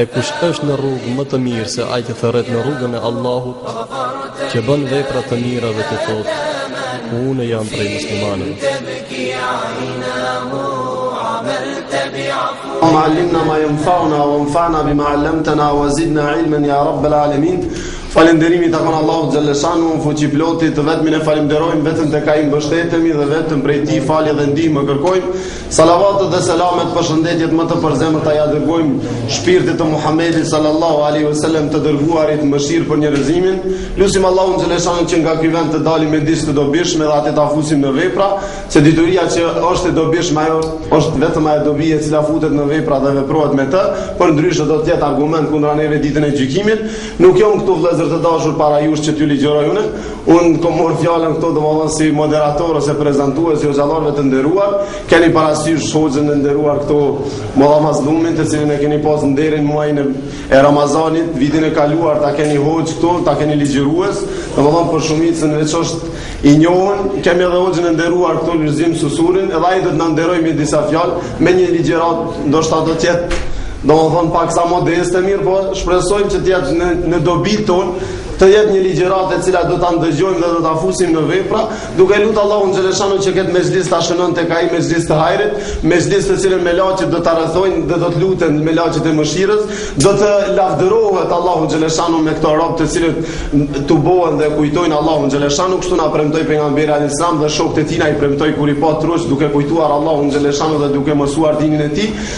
E kush është në rrugë më të mirë se ai që thërret në rrugën e Allahut, që bën vepra të mira dhe thotë, unë jam prej muslimanëve. Allahumma allimna ma yanfa'una wa anfa'na bima 'allamtana wa zidna 'ilman ya rabbal 'alamin. Falënderimi i takon Allahut xheleshanuhu fuqiplotit, vetëm atë e falënderojmë, vetëm tek ai mbështetemi dhe vetëm prej tij falje dhe ndihmë kërkojmë. Salavatet dhe selamet përshëndetjet më të përzemërta ja dërgojmë shpirtit të Muhamedit sallallahu alaihi wasallam të dërguarit mëshirë për njerëzimin. Lusim Allahun xheleshanuhu që nga ky vend të dalim me dije të dobishme dhe atë ta fusim në vepra, se dituria që është e dobishme ajo është vetëm ajo dobia e cila futet në vepra dhe veprohet me të, përndryshe do të jetë argument kundra neve ditën e gjykimit. Nuk jam këtu vëllezër të dashur para jush që t'ju ligjëroj unë, Unë kom marrë fjalën këtu domethënë si moderator ose prezantues i hoxhallarëve të nderuar, keni parasysh hoxhën e nderuar këtu Mulla Mazllamin, të cilin e keni pas nderin muajin e Ramazanit, vitin e kaluar ta keni hoxhë këtu, ta keni ligjërues, domethënë për shumicën veç është i njohën, kemi edhe hoxhën e nderuar këtu Lulzim Susurin, edhe ai do të na nderojë me disa fjalë, me një ligjëratë, ndoshta do të jetë domethënë paksa modeste, mirëpo shpresojmë që të jetë në në dobi tonë të jetë një ligjëratë e cila do ta ndëgjojmë dhe do ta fusim në vepra, duke lut Allahun xheleshanuhu që këtë mexhlis ta shënon tek ai mexhlis të hajrit, mexhlis të cilën melaqet do ta rrethojnë dhe do të luten melaqet e mëshirës, do të lavdërohet Allahu xheleshanuhu me këto robë të cilët tubohen dhe kujtojnë Allahun xheleshanuhu, kështu na premtoi pejgamberi alayhis salam dhe shokët e tij na i premtoi kur i pa grup duke kujtuar Allahun xheleshanuhu dhe duke mësuar dinin e tij.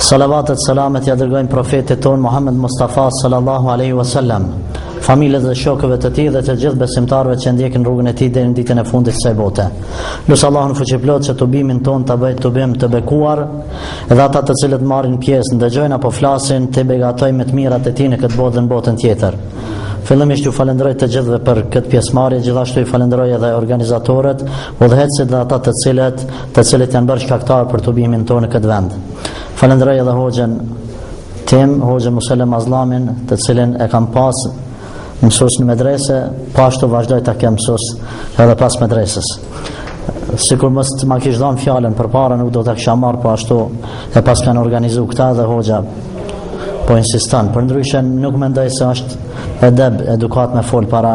Salavatet selamet ja dërgojmë profetit tonë Muhammed Mustafa sallallahu alaihi wasallam, familjes dhe shokëve të tij dhe të gjithë besimtarëve që e ndjekin rrugën e tij deri në ditën e fundit të kësaj bote. Lus Allahun fuqiplotë që tubimin tonë ta bëjë tubim të bekuar dhe ata të cilët marrin pjesë ndëgjojnë apo flasin t'i begatojë me të mirat e tij në këtë botë dhe në botën tjetër. Fillimisht ju falenderoj të gjithëve për këtë pjesëmarrje, gjithashtu i falenderoj edhe organizatorët, Udhëheqësit dhe ata të cilët, të cilët janë bërë shkaktar për tubimin tonë në këtë vend. Falënderoj edhe hoxhën tim, hoxhën Muselem Mazllamin, të cilin e kam pas mësues në medrese, po ashtu vazhdoj ta kem mësues edhe pas medreses. Sikur mos të ma kish dhënë fjalën përpara nuk do ta kisha marr po ashtu e paskan organizuar këta dhe hoxha po insiston. Përndryshe nuk mendoj se është edeb edukatë me fol para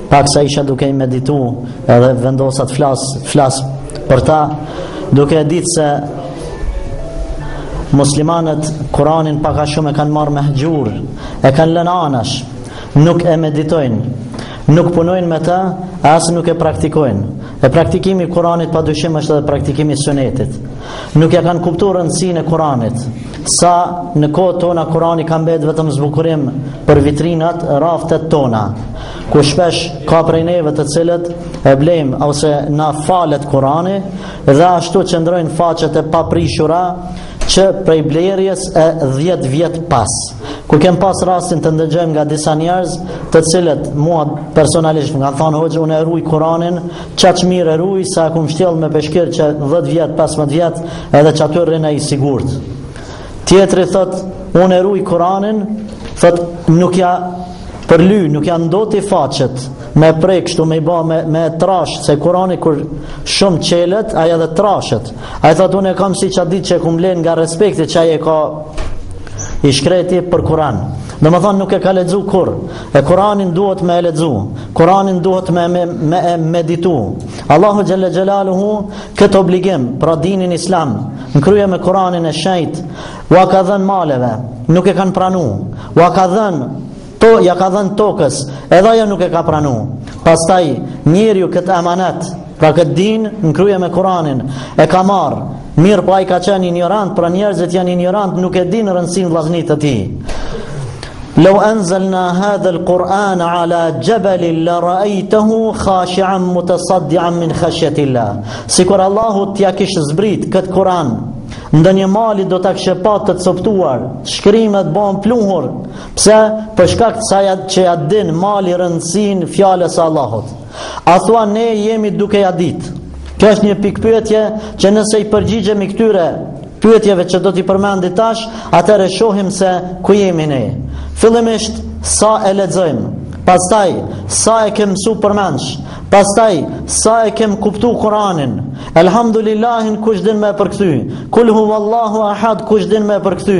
Paksa isha duke i meditu edhe vendosa të flas, të flas për ta, duke e ditë se muslimanët Kur'anin pak a shumë e kanë marrë mehxhur, e kanë lënë anash, nuk e meditojnë, nuk punojnë me të, as nuk e praktikojnë. E praktikimi i Kur'anit pa dyshim është edhe praktikimi i sunetit. nuk ja kanë kuptu rëndësinë e Kuranit. Sa në kohët tona Kurani ka mbetë vetëm zbukurim për vitrinat, raftet tona, ku shpesh ka prej neve të cilët e blejmë ose na falet Kurani dhe ashtu qëndrojnë faqet e paprishura që prej blerjes e 10 vjet pas. Ku kem pas rastin të ndëgjojmë nga disa njerëz, të cilët mua personalisht më kanë thanë hoxhë unë e ruj Kur'anin Qaq mirë e ruj sa e kum mshtjell me peshkir që 10 vjet, 15 vjet edhe qaty rrin ai i sigurt. Tjetri thot, unë e ruj Kur'anin, thot nuk ja përly, nuk ja ndoti faqet me prej kështu me i ba me, me i trash se kurani kur shumë çelet ai edhe trashet ai thot unë e kam si qat dit që e kum ble nga respekti që ai e ka i shkreti për kuran domethonë nuk e ka lexu kurr E Kur'anin duhet me e lexu, Kur'anin duhet me me, me e meditu. Allahu xhel-le xhelaluhu këtë obligim pra dinin islam, në krye me Kur'anin e shenjt, ua ka dhën maleve, nuk e kanë pranu. Ua ka dhën to ja ka dhën tokës, edhe ajo nuk e ka pranu. Pastaj njeriu këtë emanet Pra këtë din në krye me Kur'anin e ka marr. Mirëpo ai ka qenë injorant, pra njerëzit janë injorant, nuk e dinë rëndësinë vllaznit të tij. Law anzalna hadha al-Qur'an ala jabalin la ra'aytahu khashi'an mutasaddian min khashyati Allah. Sikur Allahu t'ia kish zbrit kët Kur'an ndonjë mali do ta kishe pa të coptuar, shkrihet bon pluhur. Pse? Për shkak sa ja që ja din mali rëndësinë fjalës së Allahut. A thua ne jemi duke ja ditë? Kjo është një pikëpyetje që nëse i përgjigjemi këtyre pyetjeve që do t'i përmendi tash, atëherë shohim se ku jemi ne. Fillimisht sa e lexojmë, pastaj sa e kem mësu përmendsh, pastaj sa e kem kuptu Kur'anin. Elhamdulillahin kush din me e përkthy. Kul huwallahu ahad kush din me e përkthy.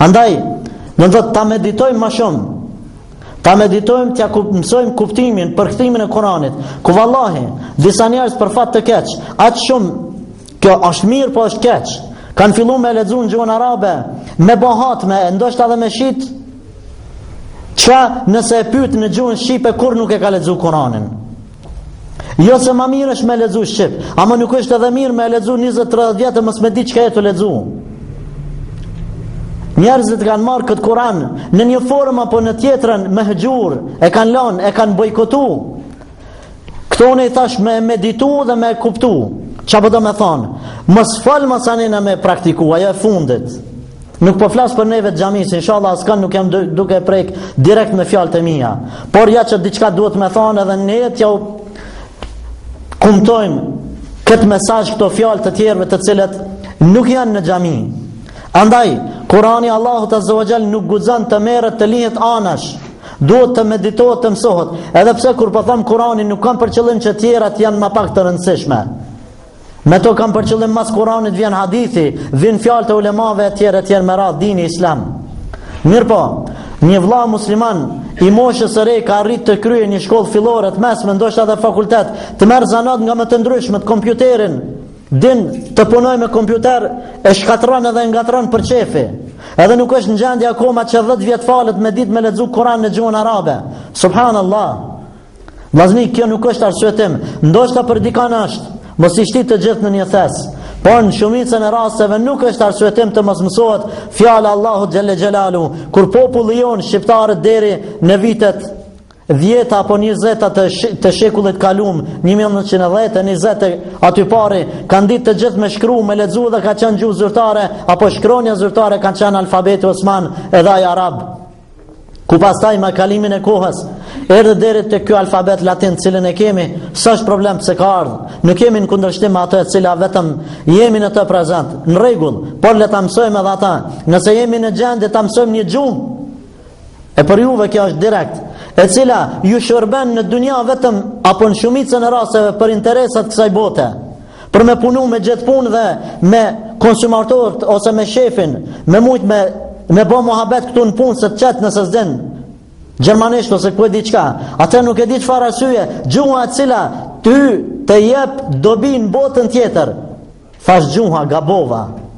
Andaj, do ta meditojmë ma shumë, Ta meditojmë tja ku mësojmë kuptimin, përkthimin e Kur'anit. Ku vallahi, disa njerëz për fat të keq, aq shumë kjo është mirë, po është keq. Kan fillu me lexu në gjuhën arabe, me bo hatme, ndoshta edhe me shit. Çka nëse e pyet në gjuhën shqipe kurr nuk e ka lexu Kur'anin? Jo se ma mirë është me e lexu shqip, ama nuk është edhe mirë me e lexu 20-30 vjet e mos me di çka je tu lexu. Njerëzit kanë marrë këtë Kur'an në një formë apo në tjetrën mehxhur, e kanë lon, e kanë bojkotu. Këto unë i thash me e meditu dhe me e kuptu. Çka po do me thonë? Mos fol ma s'anena me e praktiku, ajo e fundit. Nuk po flas për neve të xhamisë, inshallah askan' nuk jam duke e prek direkt me fjalët e mia. Por ja që diçka duhet me thanë edhe ne t'jau kumtojmë këtë mesazh këto fjalë të tjerëve të cilët nuk janë në xhami. Andaj, Kurani Allahut azze ve xhel nuk guxon të merret të lihet anash, duhet të meditohet të mësohet, edhe pse kur po thom Kurani nuk kam për qëllim që tjerat janë ma pak të rëndësishme. Me to kam për qëllim mas Kur'anit vjen hadithi, vijnë fjalët e ulemave etj etj me radhë dini islam. Mirëpo, një vëlla musliman i moshës së re ka arrit të kryejë një shkollë fillore të mesme, ndoshta edhe fakultet, të marrë zanat nga më të ndryshmët, kompjuterin, din të punojë me kompjuter e shkatërron edhe ngatërron për qejfi. Edhe nuk është në gjendje akoma që 10 vjet falet me ditë me lexu Kur'an në gjuhën arabe. Subhanallah. Vllazni, kjo nuk është arsyetim, ndoshta për dikan është. Mos i shti të gjithë në një thes. Por në shumicën e rasteve nuk është arsyetim të mos mësohet fjala e Allahut xhelle xhelaluhu. Kur populli jonë shqiptarët deri në vitet 10 apo 20 të, sh të shekullit kalum 1910 e 20 aty pari kanë ditë të gjithë me shkru me lexu dhe ka qenë gjuhë zyrtare apo shkronja zyrtare kanë qenë alfabeti osman edhe ai arab ku pastaj me kalimin e kohës erdhi deri te ky alfabet latin të cilën e kemi s'është problem se ka ardh nuk jemi në kundërshtim atë e cila vetëm jemi në të prezent në rregull por le ta mësojmë edhe atë nëse jemi në gjendje ta mësojmë një gjuhë e për juve kjo është direkt e cila ju shërben në dunja vetëm apo në shumicën e rasteve për interesa të kësaj bote për me punu me gjet punë dhe me konsumatorët ose me shefin, me mujtë me, me bo muhabet këtu në punë se të qetë nëse s'din Gjermanisht ose ku e di çka Atëherë nuk e di çfarë arsye Gjuha e cila ty të jep dobi në botën tjetër Thashë gjuha, gabova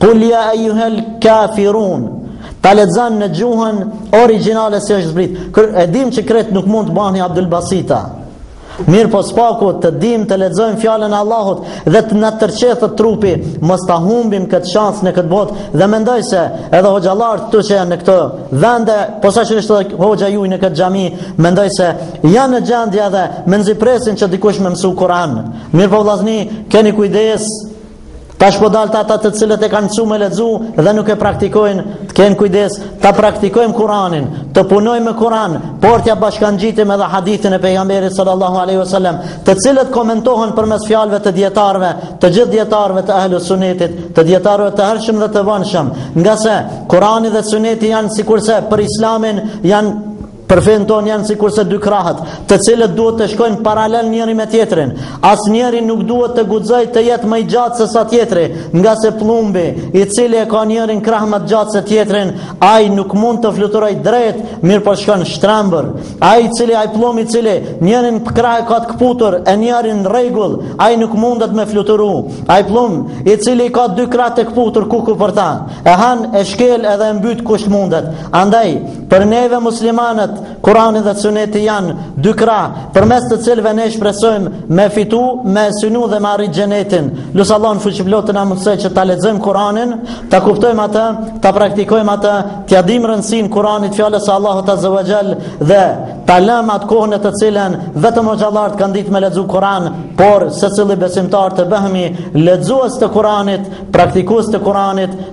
Kul ja e juhel- kafirun Ta lexon në gjuhën origjinale si është zbrit Kër, E dim që krejt nuk mund të bani Abdul Basita Mirëpo s'paku të dimë të lexojmë fjalën e Allahut Dhe të na rrëqethet trupi Mos ta humbim këtë shansë në këtë botë Dhe mendoj se edhe hoxhallarët këtu që janë në këto vende Posaçërisht edhe hoxha juj në këtë xhami Mendoj se janë në gjendje dhe mezi presin që dikush me mësu Kur'an Mirëpo vllazni keni kujdes Tash po dal te ata të cilët e kanë mësu me lexu dhe nuk e praktikojnë, të kenë kujdes, ta praktikojmë Kuranin, të punojmë me Kuran, por t'ia bashkangjitim edhe hadithin e pejgamberit sallallahu alejhi ve selem, të cilët komentohen përmes fjalëve të dijetarëve, të gjithë dijetarëve të ehli sunetit, të dijetarëve të hershëm dhe të vonshëm, ngase Kurani dhe suneti janë sikurse për islamin janë Për fenë tonë janë sikurse dy krahët, të cilët duhet të shkojnë paralel njëri me tjetrin. As njëri nuk duhet të guxojë të jetë më i gjatë sesa tjetri, ngase pëllumbi, i cili e ka njërin krahë më të gjatë se tjetrin, ai nuk mund të fluturojë drejt, mirëpo shkon shtrembër. Ai cili, ai pëllumb i cili njërin krah e ka të këputur, e njërin rregull, ai nuk mundet me fluturu. Ai pëllumb, i cili i ka dy krahë të këputur kuku për të, e han e shkel edhe e mbyt kush të mundet. Andaj, Për neve muslimanët, Kurani dhe Suneti janë dy krahë, përmes të cilëve ne shpresojmë me fitu, me synu dhe me arrit xhenetin. Lus Allahun e fuqiplotë të na mundësojë që ta lexojmë Kur'anin, ta kuptojmë atë, ta praktikojmë atë, t'ia dimë rëndësinë Kur'anit, fjalës së Allahut Azza wa Jall dhe ta lëmë atë kohë në të cilën vetëm hoxhallarët kanë ditë me lexu Kur'an, por secili besimtar të bëhemi lexues të Kur'anit, praktikues të Kur'anit,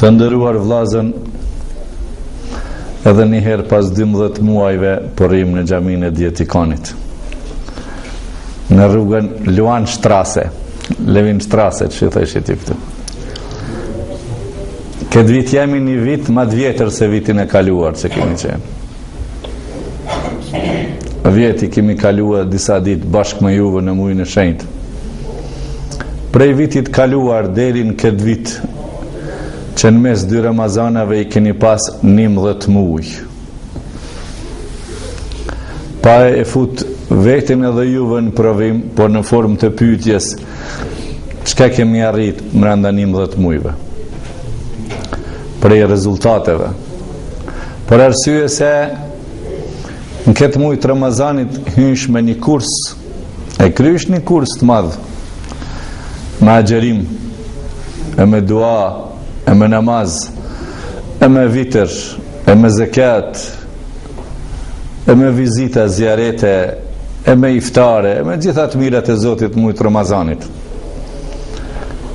Të nderuar vllazën edhe një herë pas 12 muajve po rrim në xhaminë e Dietikonit. Në rrugën Luan Strasse, Levin Strasse, qysh i thoni këtu. Këtë vit jemi një vit më të vjetër se vitin e kaluar që kemi qenë. Vjeti kemi kaluar disa dit bashkë me juve në mujn e shenjtë. Prej vitit të kaluar deri në këtë vit, që në mes dy Ramazanave i keni pas njëmdhetë muj. Po e fut vetin edhe juve në provim, por në formë të pytjes, Çka kemi arrit mrenda 11 mujve? Prej rezultateve. Për arsye se në këtë muj të Ramazanit hynsh me një kurs, e krysh një kurs të madh, me agjërim, e me dua, e me namaz, e me vitër, e me zekat, e me vizita zjarete, e me iftare, e me gjitha të mirat e Zotit muj të Ramazanit.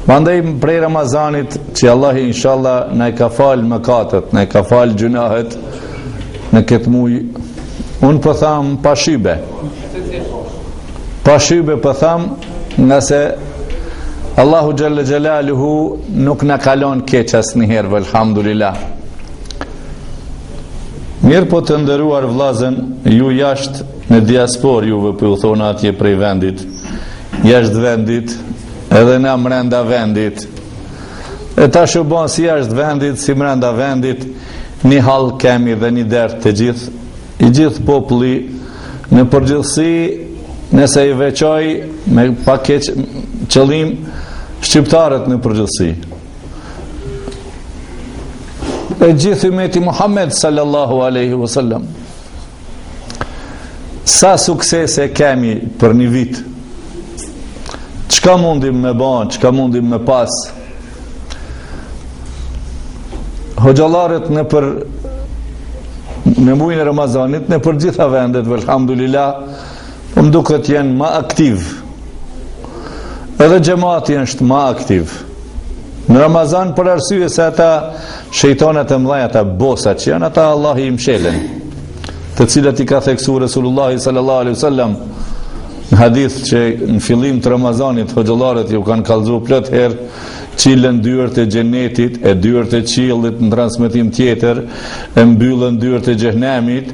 Mandej prej Ramazanit që Allahi inshallah na i ka falë mëkatet, na i ka falë gjynahet në këtë muj, unë po tham pa shybe. Pa shybe po tham ngase Allahu Xhel-le Xhelaluhu nuk na ka lon keq asnjëherë, velhamdulillah. Mirëpo të nderuar vllazën, ju jashtë në diasporë juve po ju thonë atje prej vendit, jashtë vendit edhe na mrenda vendit. E tash u bon si jashtë vendit, si mrenda vendit, një hall kemi dhe një dert të gjithë, i gjithë populli në përgjithësi nëse i veçoj me pa keq qëllim shqiptarët në përgjithësi. e gjithë ymeti Muhammed sallallahu aleyhi vësallam sa suksese kemi për një vit çka mundim me ba çka mundim me pas hoxhallarët nëpër në mujn e Ramazanit nëpër gjitha vendet velhamdulillah Po më duket jenë ma aktiv. Edhe xhamati është ma aktiv. Në Ramazan për arsye se ata shejtanat e mdhaj ata bosa që janë ata Allahu i mshelën. Të cilat i ka theksu Resulullahi sallallahu alaihi wasallam në hadith që në fillim të Ramazanit hoxhallarët ju kanë kallzu plot herë çilen dyert e xhenetit, e dyert e qiellit në transmetim tjetër, e mbyllen dyert e xhehnemit,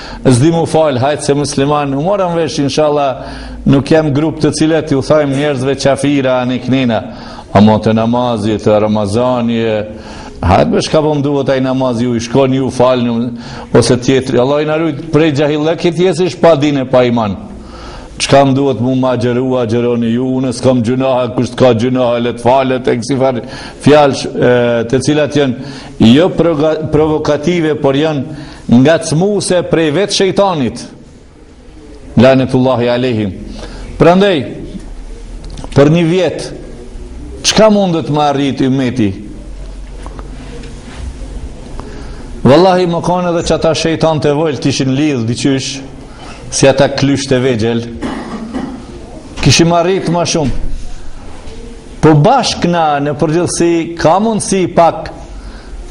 S'di m'u falë, hajt se musliman, u morëm vesh, inshala, nuk jem grup të cilët, ju thajmë njerëzve qafira, anë i knina, a mo të namazit, të ramazani, hajt me çka pëndu, po taj namazit, ju i shkon, ju falë, një, ose tjetëri, Allahu na rujt, prej xhahilëve, që të jesish pa dine, pa iman, çka më duhet mu me agjëru, agjëroni ju, unë s'kam gjunaha, kush të ka gjunaha, le të falet, e kësi farë fjalësh, të cilat janë, jo provokative, por janë, Ngacmuse prej vetë shejtanit. Lanetullahi alehim. Prandaj për një vjet çka mundet me arrit ymeti? Wallahi me kanë edhe qata shejtant e vojl t'ishin lidh diqysh si ata klysh të vegjël. Kishim arrit ma shumë. Po bashkë na në përgjithësi ka mundësi pak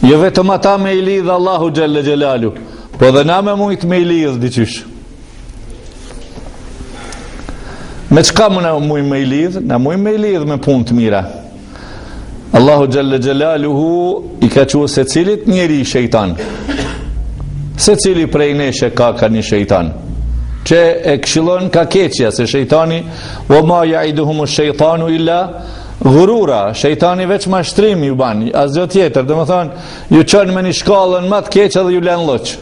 jo vetëm ata me i lidhë Allahu Xhelle Xhelaluhu, po dhe na me mujtë me i lidhë diqysh. Me çka na mujmë me i lidhë? Na mujmë me i lidhë me punë të mira. Allahu Xhelle Xhelaluhu i ka çu secilit njeri shejtan. Secili prej neshe ka ka një shejtan. Që e këshillon ka e keqja se shejtani Wa ma ya'iduhum ash-shaytanu illa ghurura. Shejtani veç mashtrim ju ban, asgjë tjetër. Domethën ju çon me një shkallën ma të keqe dhe ju lën lloç.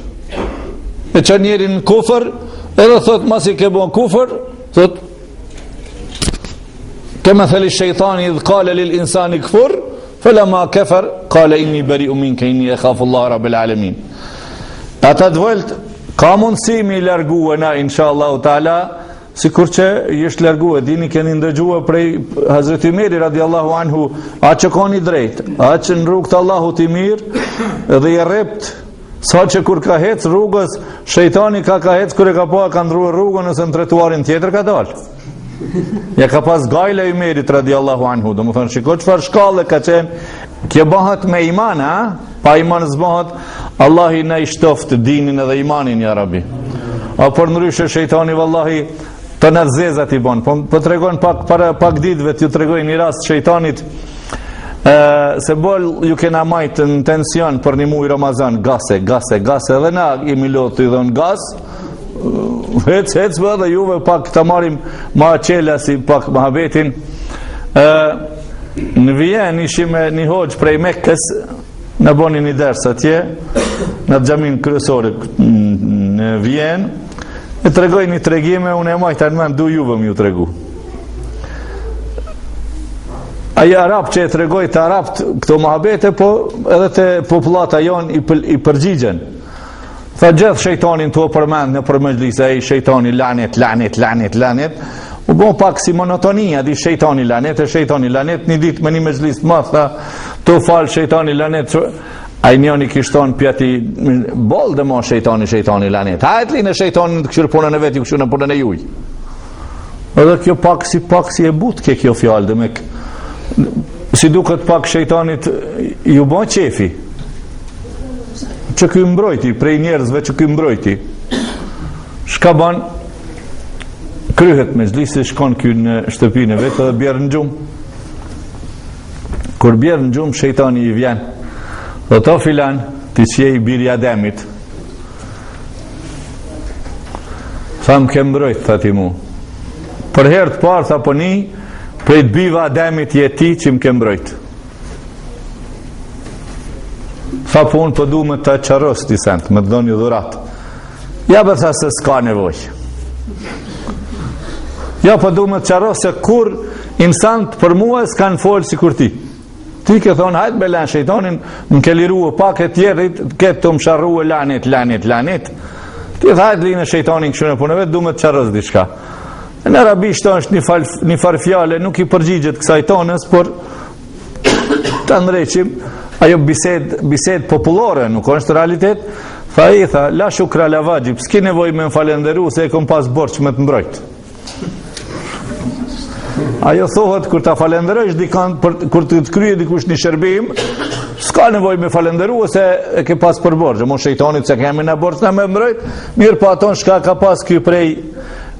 E çon njërin në kufër, edhe thot masi ke bën kufër, thot Kema thali shejtani idh kale lil insani këfur, felemma kefere, kale inni beriun minke inni ekhafu Allah rabel alemin. Ata t'vojlt, ka mundësi m'i largu edhe na, insha Allah, Sikur që i është largu e dini keni ndëgju prej Hazreti Ymeri radi Allahu anhu Aq ka qenë i drejt Aq në rrugë të Allahut i mirë Dhe i rrept Sa që kur ka hec rrugës Shejtani ka ka hec kur e ka pa Ka ndrru rrugën nëse në trotuarin tjetër ka dal Ja ka pas gajle Ymerit radi Allahu anhu Domethënë shiko çfarë shkallë ka qenë Kjo bëhet me iman a Pa iman s'bahet, Allahu na i shtoftë dinin edhe imanin, ja rabi. A por ndryshe shëjtani, vallahi, tona të zezat i bon. Po, po tregon pak, para, pak ditve, t'ju tregoj një rast t'shejtanit, e, se boll ju kena majtë në tension për një muj Ramazan, gas e, gas e, gas, edhe na ymlo t'i dhonë gas, Hec, hec, be edhe juve pak të marrim ma qëllasi pak muhabetin. E, në Vjenë ishim e një hoxhë prej mekës, na boni një ders atje, në xhaminë kryesore në Vjenë, e tregoi një tregim, e unë e majta në men, du juve me ju tregu. Ai arab që e tregoi te arabët këto muhabete, po edhe te popullata jonë i, i përgjigjenë. Tha gjithë shejtanin tu përmend nëpër mexhlise e shejtani lanet, lanet, lanet, lanet. U bo pak si monotonia, di shejtani lanet e shejtani lanet, një ditë në një mexhlis të madh, tu folë shejtani lanet, që... Ai njëni kish thon hajt boll de ma shejtani, shejtani lanet. Hajt linie shejtanin të kshyrë punën e vetë, ju kshyrni punën e juj. Edhe kjo pak si pak si e butë ke kjo fjalë demek. Si duket pak shejtanit ju ba qefi. Që ky e mbrojti prej njerëzve që ky e mbrojti. Çka bën? Kryhet mexhlisi shkon ky në shtëpin e vet dhe bjerë në gjumë. Kur bjerë në gjumë shejtani i vjen. Dhe tha filan ti që je i biri i Ademit. Tha më ke mbrojt, tha ti mu. Për herë të parë, tha po një, prej të bijve Ademit je ti që më ke mbrojt. Tha po unë po du me të qeras një send, me të dhon një dhurat. Jo be tha se s'ka nevoj. Jo po du me të qeras se kurrë insant për mua s'kanë folë sikur ti. Ti ke thonë, hajtë me lanë shëjtonin, më ke liru pak e tjerët, krejt më shajn e lanet, lanet, lanet. Ti the hajt linie shëjtonin të kshyr punën e vet du me të qeras diçka. Në arabisht është një, fal, një far fjale, nuk i përgjigjet kësaj tonës, por të ndreqim, ajo bised, bised popullore, nuk është realitet, tha i tha, la shukra ala vaxhib, s'ki nevoj me më falenderu, se e kom pas borxh me të mbrojtë. Ajo thohet kur ta falënderosh dikon për kur të kryej dikush një shërbim, s'ka nevojë me falënderu se e ke pas për borxh, mo shejtanit s'e kemi në borxh na me mbrojt, mirëpo aton çka ka pas ky prej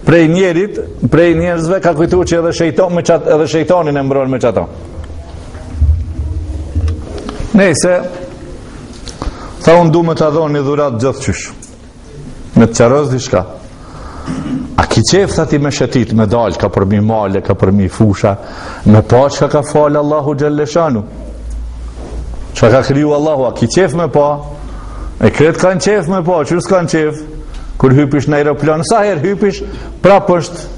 prej njerit, prej njerëzve ka kujtu që edhe shejton me qat edhe shejtanin e mbron me qato. Nejse tha unë du me ta dhon një dhuratë gjithqysh. Me të qaros diçka. A ki qef tha ti me shetit, me dal, kah përmi male, kah përmi fusha, me pa çka ka falë Allahu Xhelleshanu. Çka ka kriju Allahu, a ki qef me pa? E krejt kanë qef me pa, qysh s'kanë qef? Kur hypish në aeroplan, sa herë hypish, prap është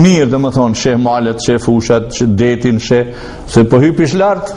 mirë domethënë, sheh malet, sheh fushat, sheh detin, sheh, se po hypish lartë,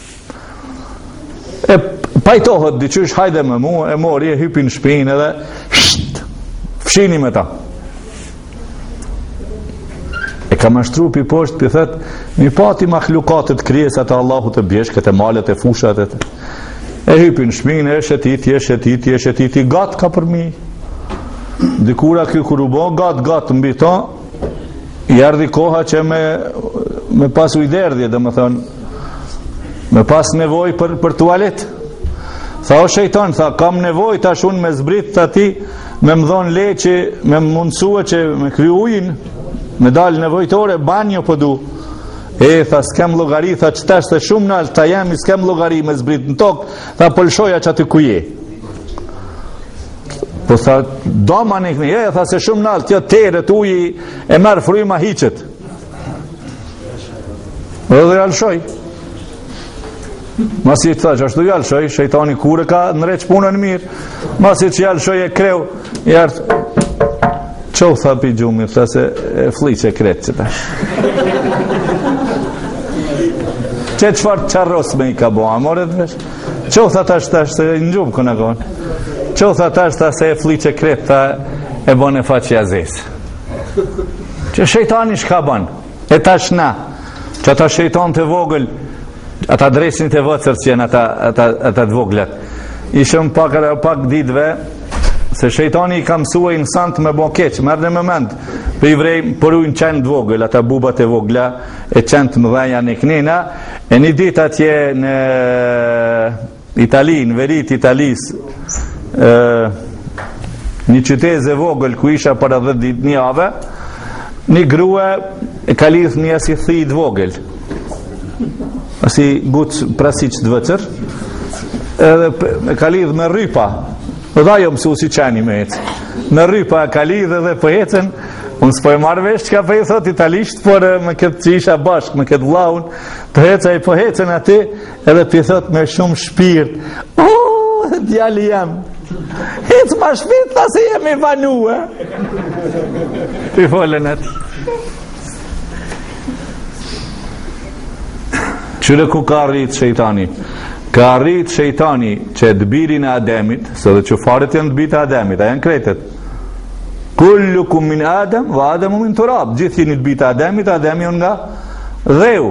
E pajtohet diqysh, hajde me mu, e mori, e hypi në shpinë edhe, sht, fshini me ta. E ka mashtru përposhtë po i thotë, me i pa ti mahlukatet krijesat e Allahut e bjeshkët e malet e fushat e të. E hypi në shpinë, e shetit, e shetit, e shetit, e gatë kah përmi. Dikura ky kur u bo, gatë, gatë mbi ta, i ardhi koha që me me pas ujderdhje, domethënë, me pas nevoj për, për tualet. Tha o shejton, tha kam nevoj tash unë me zbrit tha ti, me më dhonë leje me më mundësu që me kry ujin, me dalë nevojtore, banjo po du. E, tha s'kem llogari, tha qetash shumë nalt jemi s'kem llogari me zbrit në tokë, tha po lshoja qaty ku je. Po tha do më një këni, e tha se shumë nalt, kjo teret uji e merr fryma hiqet. Edhe ja lëshoj. Masi i tha qashtu ja lëshoj, shejtani kur e ka ndreq punën mirë. Masi që ja lëshoj e kreu, i ardh, çu tha prej gjumi, tha se e flliqe krejt qetash. Qe çfarë të qaros me i ka bo, a more vesh? Çu tha tash tash se në gjumë kena konë. Çu tha tash tash se e flliqe krejt tha e bone faqe e zezë. Qe shejtani çka bon. E tash na. Qeta shejtan të vogël. Ata dreqnit e vocërr që janë ata, ata, ata të voglet. Ishëm pak edhe pak ditve. Se shejtani i ka msu insant me bo keq. Mërë në moment. Po i vrej po rujnë qen të vogël. Ata bubat e vogla e qen të mëdhenj në kënina. E një dit atje në Itali, në veri t'Italisë, e, një qytez e vogël ku isha para dhet dit një jave, një grue e ka lidh një asi thi t' vogël, si guc prasic të vocërr, edhe e ka lidh me rrypa, dhe ajo msu si qeni me ecë, me rrypa e ka lidh edhe po hecën, Unë s'po e marrë vesh çka po i thot italisht, por me këtë që isha bashkë, me këtë vlaun, të hec ai po hecën aty, edhe po i thot me shumë shpirt, o, oh, djali jem, hec more shpirt, tash jemi vonu, e? Po i folën aty. Qyre ku ka arrit shejtani? Ka arrit shejtani që edhe birin e Ademit, se edhe qafirat janë të bijt e Ademit, a janë krejt, Kullukum min Adam wa Adamu min turab. Gjithë jeni të bijtë Ademit, Ademi u nga dheu.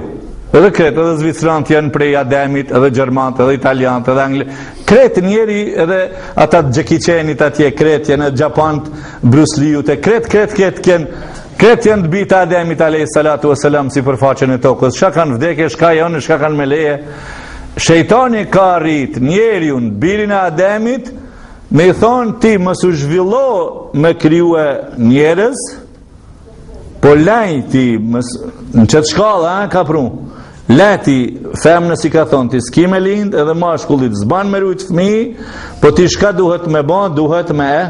Edhe krejt, edhe zvicrant janë prej Ademit, edhe gjermant, edhe italiant, edhe angli. Krejt njeri edhe ata që e kanë qenin atje, krejt janë edhe japant, rust, e krejt, krejt, krejt, krejt, krejt janë të bijtë Ademit, alejhi salatu ve selam, sipër faqën e tokës. Shka kanë vdekë, shka janë, shka kanë me le. Shejtani ka arritë njeriun, birin e Ademit, Me i thonë ti mos u zhvillo me krijue njerës, po lej ti më su... Në qëtë shkallë e ka pru. Le ti, femnës i ka thonë, ti s'ki me lindë edhe mashkullit, s'ban me rujtë fmi, po ti shka duhet me ba, duhet me e,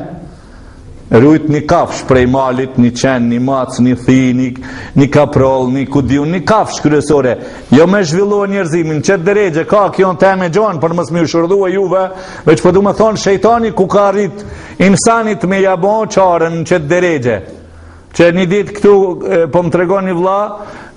Rujt ni kafsh prej malit, ni qen, ni mac, ni thi, ni, ni kaproll, ni ku di un, ni kafsh kryesore. Jo me zhvillue njerëzimin, n'qet derexhe ka kjo ni temë e gjonë për mos me ju shurdhue juve, veç po du me thonë shejtani ku ka arrit insanit me ja bo qarën në qet derexhe. Qe një dit këtu po më tregon një vla,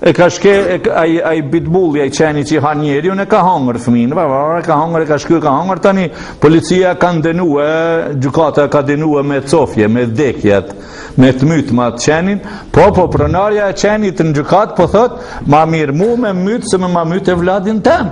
E ka shky ai ai pitbulli ai çeni që e ha njeriun e ka hangër fëmin va va ka hangër e ka shky ka hangër tani policia ka dënue gjykata ka dënue me cofje me vdekje me e myt ma at çenin po po pronarja e çenit në gjykat po thot ma mirë mu me myt se me ma myt evladin tem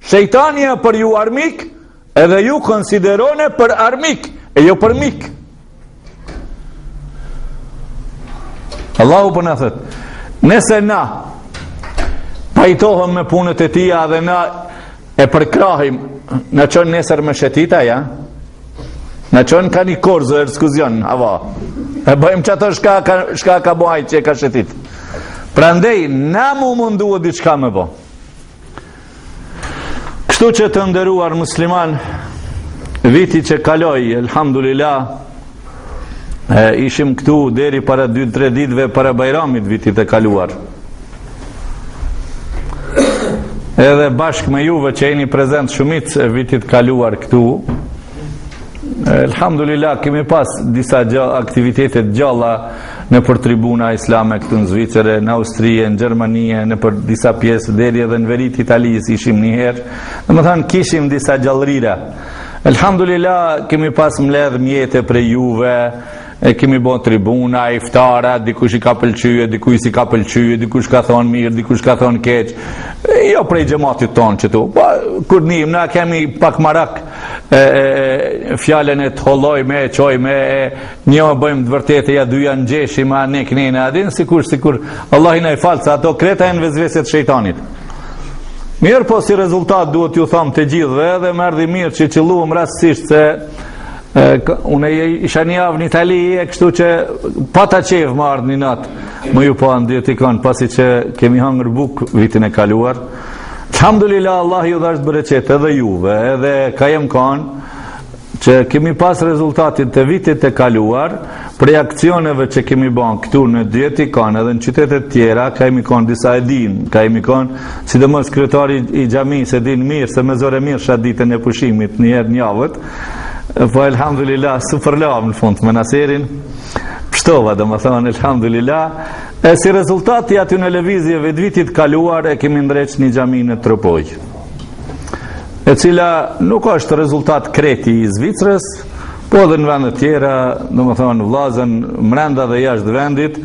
Shejtani është për ju armik edhe ju konsideronie për armik e jo për mik. Allahu po na thotë, nëse na pajtohëm me punët e tia dhe na e përkrahim ni qen nesër me shetit, a ja? Ni qen ka një korzo, ekskurzion, hava. E bëjmë qato shka, shka ka bo ai që e ka shetit. Prandej, na m'u mundue diçka me bo. Kështu që të nderuar musliman, viti që kaloi, elhamdulillah, e, ishim këtu deri para 2-3 ditëve para bajramit vitit të kaluar. Edhe bashkë me juve që jeni prezent shumica vitit kaluar këtu, elhamdulillah, kemi pas disa gjë, aktivitete t'gjalla, Nëpër tribuna islame këtu në Zvicër, në Austri e në Gjermani e nëpër disa pjesë deri edhe në veri të Italisë ishim njëherë. Domethënë kishim disa gjallëria. Elhamdulillah kemi pas mbledh mjete prej juve, e kemi bo tribuna, iftara, dikush i ka pëlqy, dikush s'i ka pëlqy, dikush ka thonë mirë, dikush ka thonë keq. Jo prej xhematit tonë këtu. Po kur nijm na kemi pak marak e, e, e fjalën e tëhollojmë, çojmë, Një, po me të vërtetë ja dy janë gjëra që ma ne kemi në adet sikur sikur Allahu na i faltë se ato krejta janë vesveset shejtanit mirëpo si rezultat du t'ju tham të gjithve dhe më erdhi mirë që qëlluem rastësisht se e, unë isha një javë në Itali e kështu që pata qef me ardhë një natë me ju pa n'Dietikon pasi që kemi hangër bukë vitin e kaluar Alhamdulillah Allahu ju dhashtë bërë edhe juve edhe kah jem kanë që kemi pas rezultatin e vitit të kaluar, prej akcioneve që kemi banë këtu në Dietikon edhe në qytetet tjera, kah jemi kanë disa e din, kah jemi kanë, sidomos kryetari i xhamisë e din mirë, se me zor e mirrsha ditën e pushimit njëherë n'javë, po elhamdulillah, s'u përlamë në fund, me Naserin, pështova domethonë, elhamdulillah, e si rezultati atyne lëvizjeve t'vitit kaluar e kemi ndreq një xhami në Tropojë. e cila nuk është rezultat krejt i Zvicrës, po edhe në vendet tjera, domethonë, vllazën mrenda dhe jashtë vendit,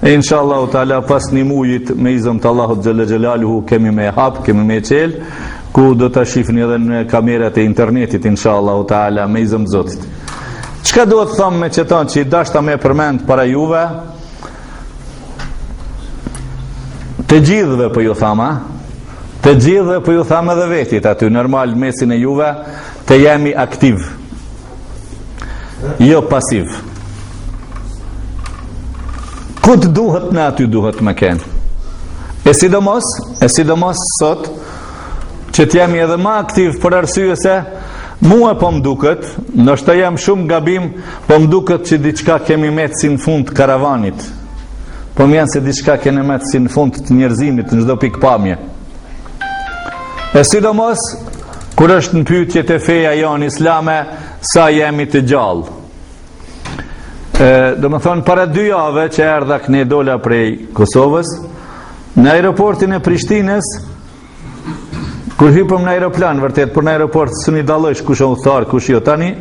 e inshallahu teala pas një mujit me izën të Allahut Xhelle Xhelaluhu kemi me hap, kemi me çel, ku do të shifni edhe në kamerat e internetit, inshallahu teala me izën të Zotit. Çka du të tham me qëtan që e deshta me përmend para juve, Të gjithëve po ju tham, të gjithëve po ju tham edhe vetit aty, normal mesin e juve, të jemi aktiv, jo pasiv. Ku të duhet ne aty duhet me kenë. E sidomos, e sidomos sot, që të jemi edhe ma aktiv për arsye se, mua po më duket, ndoshta jam shumë gabim, Po më duket që diçka kemi met si në fund të karavanit. Po më gjan se diçka kemi met si në fund të njerëzimit në çdo pikëpamje. E sidomos kur është në pyetje feja jonë islame sa jemi të gjallë. Ë, domethonë para dy javëve që erdha knej dola prej Kosovës në aeroportin e Prishtinës, Kur hypëm në aeroplan, vërtet, për në aeroport, s'ndalesh, kush është udhtar, kush jo tani,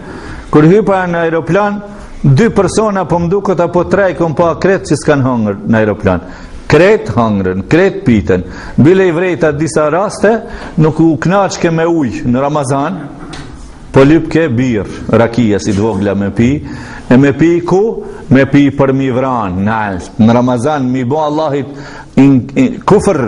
kur hypa në aeroplan, dy persona po m'duket, apo tre i kom pa krejt që s'kan hongër në aeroplan. Krejt hongrën, krejt pitën. Bile i vrejta disa raste, nuk u knaqke me ujë në Ramazan, po lypke birë, rakia si dvogla me pi, e me pi ku, me pi për mi vranë, në altë. Në Ramazan, mi bo Allahut, in, in, kufër,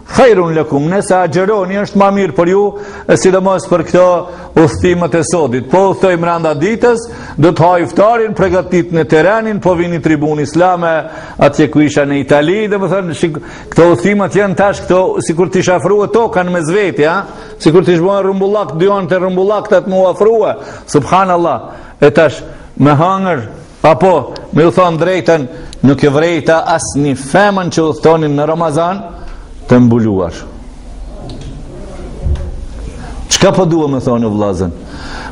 Hajrun lekum, nëse agjeroni është ma mirë për ju, e sidomos për këto udhëtimet e sodit. Po udhtoj mrenda ditës, do të haj iftarin, pregatitne terrenin, po vini tribun islame, atje ku isha në Itali, domethënë, shik, këto udhëtimet janë tash, këto, sikur t'ish afrue toka n'mes veti, ha? sikur t'ish bo rrumbullak, dynjaja rrumbullak, të të m'u afrue, subhanallah, e tash, me hangër, Apo, me ju thon drejtën, nuk e vrejta asnjë femën që udhtonin në Ramazan të mbuluar. Çka po due me thon o vllazën?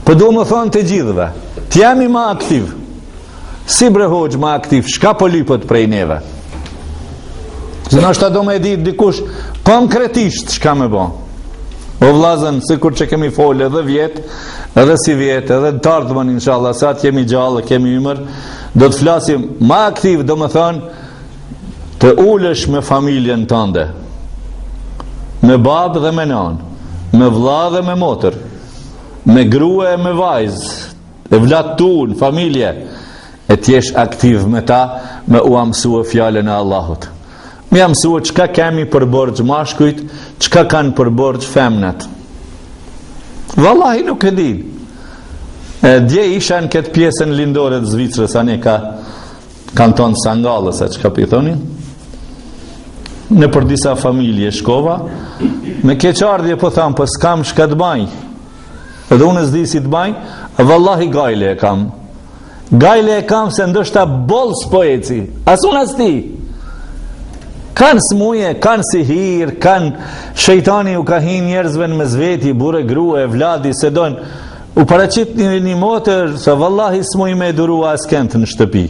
Po due me thon të gjithëve, të jemi ma aktiv. Si bre hoxhë ma aktiv, çka po lypet prej neve? Se ndoshta do me ditë dikush, konkretisht çka me bo? O vllazën, sikur që kemi folë edhe vjet, Edhe sivjet, edhe në t'ardhmen, inshallah, sa të jemi gjallë, kemi ymër, do të flasim ma aktiv, domethënë, të ulesh me familjen tande, me babë dhe me nanë, me vlla dhe me motër, me grue e me vajzë, e evlatë tu n', familje, e t'jesh aktiv me ta, me ua mësue fjalën e Allahut. Me ja mësue çka kemi për borxh mashkujt, çka kanë për borxh femnat. Vallahi nuk e di. E dje isha në këtë pjesën lindore të Zvicrës, andej ka kanton Sangallës, a çka po i thoni? Nëpër disa familje shkova, me keqardhje po tham, po, s'kam çka të baj. Edhe unë s'di si të baj, vallahi gajle e kam. Gajle e kam se ndoshta boll s'po eci. As unë as ti. Kanë smuje, kanë sihir, kanë shejtani u ka hi njerëzve në mes veti, burrë e grue, evladi s'e don. U paraqit një një motër, se vallahi s'muj me e durue askënd në shtëpi.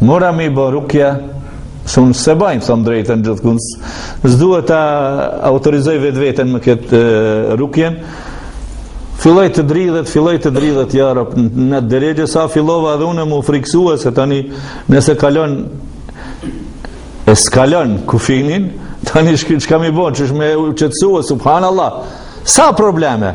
Mora me i bo rukje, se unë s'e baj, thom drejtën gjithkënd, s'duhet ta autorizoj vetveten me këtë rukjen, filloj të dridhet, filloj të dridhet ja Rab, në derexhe sa fillova dhe unë m'u friksue se tani nëse kalon, e skalon kufinin, tani çka me i bo, qysh me qetësue, subhanallah, sa probleme,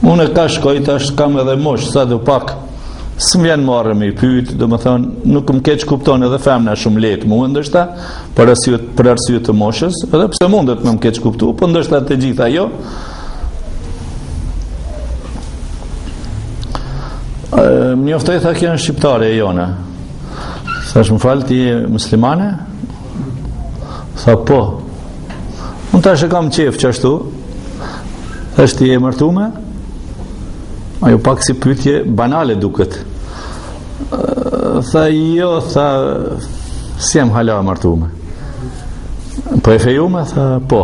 Unë ka shkoj tash kam edhe moshë sado pak. S'm vjen marre me i pyet, domethonë, nuk më keqkupton edhe femna shumë lehtë mua ndoshta për arsye për arsye të moshës, edhe pse mundet me më keqkuptu, po ndoshta të gjitha jo. Më njoftoi tha kjo është shqiptare e jona. Thash më fal ti muslimane? Tha po. Unë tash e kam qef qashtu, thash ti je e martume, ajo pak si pytje banale duket. Tha jo, tha, s'jam hala e martume. Po e fejume, tha po.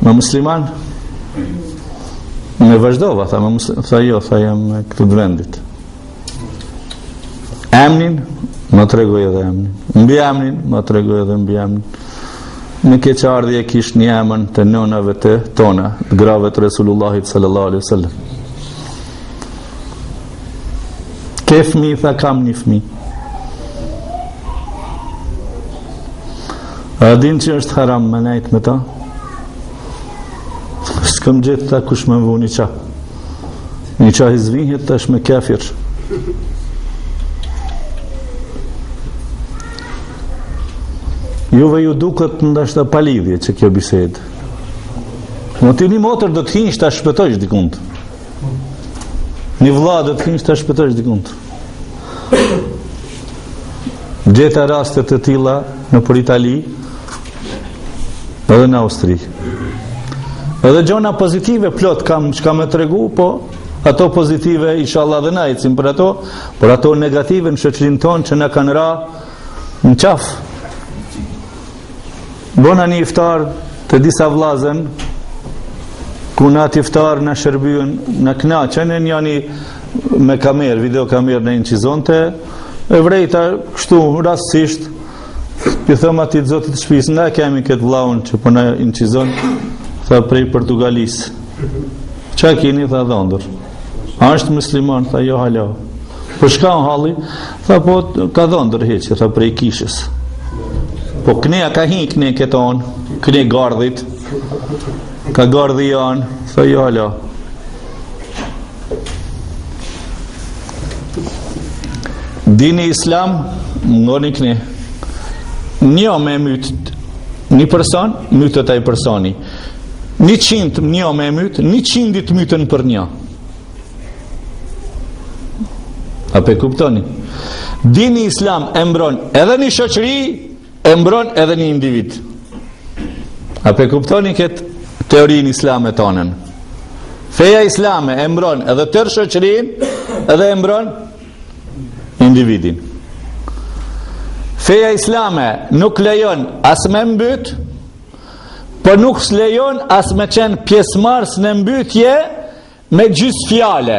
Me musliman, me vazhdova, tha, me musliman, tha jo, tha jam këtu t'vendit. Emnin, më tregoi edhe emnin. Mbiemnin, më tregoi edhe mbiemnin. Me keqardhje e kish një emën të nënave të tona, të grave të Resulullahit sallallahu alaihi sallam. Ke fmi, tha kam një fmi. A din që është haram me nejtë me ta? S'kem gjetë askush me vu niqa. Niqahi s'vihet tash me kefir. Juve ju duket ndoshta palidhje që kjo bisedë. Po ti një motër do të hinsh ta shpëtojsh dikund. Një vlla do të hinsh ta shpëtojsh dikund. Gjeta raste të tilla nëpër Itali, Edhe në Austri. Edhe gjona pozitive plot kam çka me tregu, po ato pozitive inshallah dhe na ecim për ato, por ato negative në shoqërinë tonë që na kanë ra në qafë. Bona një iftar te disa vllazën ku n'at iftar na shërbyen na knaqën e njani me kamer, videokamer na inçizonte e vrejta kështu rastësisht I thom atij të zotit të shpisë, nga kemi këtë vllaun që po na inçizon, tha prej Portugalisë. Çka e kini, tha dhëndër. A është musliman, tha jo hala. Po çka halli, tha po ka dhënë dorëheqje, tha prej kishës. Po këne a ka hi këne këtë onë, këne gardhit, ka gardhi jonë, tha jo hala. Dini islam M'ngoni këni Një me e myt Një person Mytet ai personi Njëqind një me e myt Njëqindit myten për një A po e kuptoni Dini islam e mbron Edhe një shoqëri e mbron edhe një individ. A po e kuptoni këtë teorinë islame tonën? Feja islame e mbron edhe tërë shoqërinë edhe e mbron individin. Feja islame nuk lejon as me mbyt, po nuk lejon as me qenë pjesmarës në mbytje me gjysë fjale.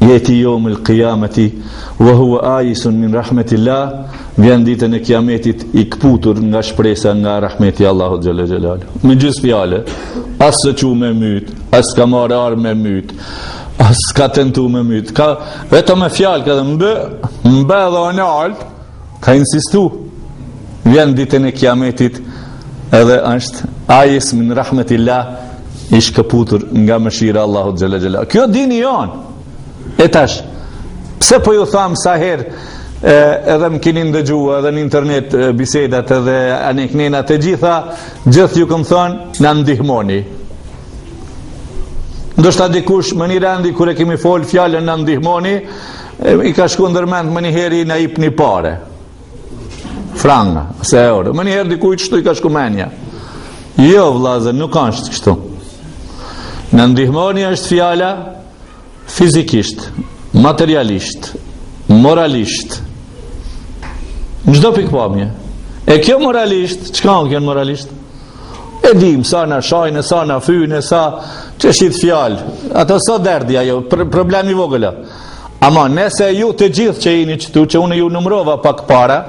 jeti joum el kiyameti wa huwa ayisun min rahmeti llah vjen ditën e kiametit i kputur nga shpresa nga rahmeti i Allahut xhalla xhelal me gjys fjalë as s'u çu me myt as ka marr armë me myt as ka tentu me myt ka vetëm me fjalë ka mb mb dha nalt Ka insistu, vjen ditën e kiametit edhe është ajis min rahmetillah i shkëputur nga mëshira Allahut xhalla xhelal. Ky dini jonë. E tash, pse po ju tham sa herë, edhe më kini ndëgju edhe në internet bisedat edhe aneknena të gjitha, gjithë ju kam thënë na ndihmoni. Ndoshta dikush menjëherë kur e kemi folë fjalën na ndihmoni, I ka shku ndërmend menjëheri na ipni pare. Franga, se euro. Menjëherë dikujt qështu i ka shku menja. Jo, vlazër, nuk është kështu. Na ndihmoni është fjala fizikisht, materialisht, moralisht. Në çdo pikëpamje. E kjo moralisht, çka o kjo moralisht? E dim, sa na shajnë, sa na fyjnë, sa qesin fjalë. Ato s'o derdi ajo, problem i vogël o. Ama nëse ju të gjithë që jeni këtu, që unë ju numërova pak para,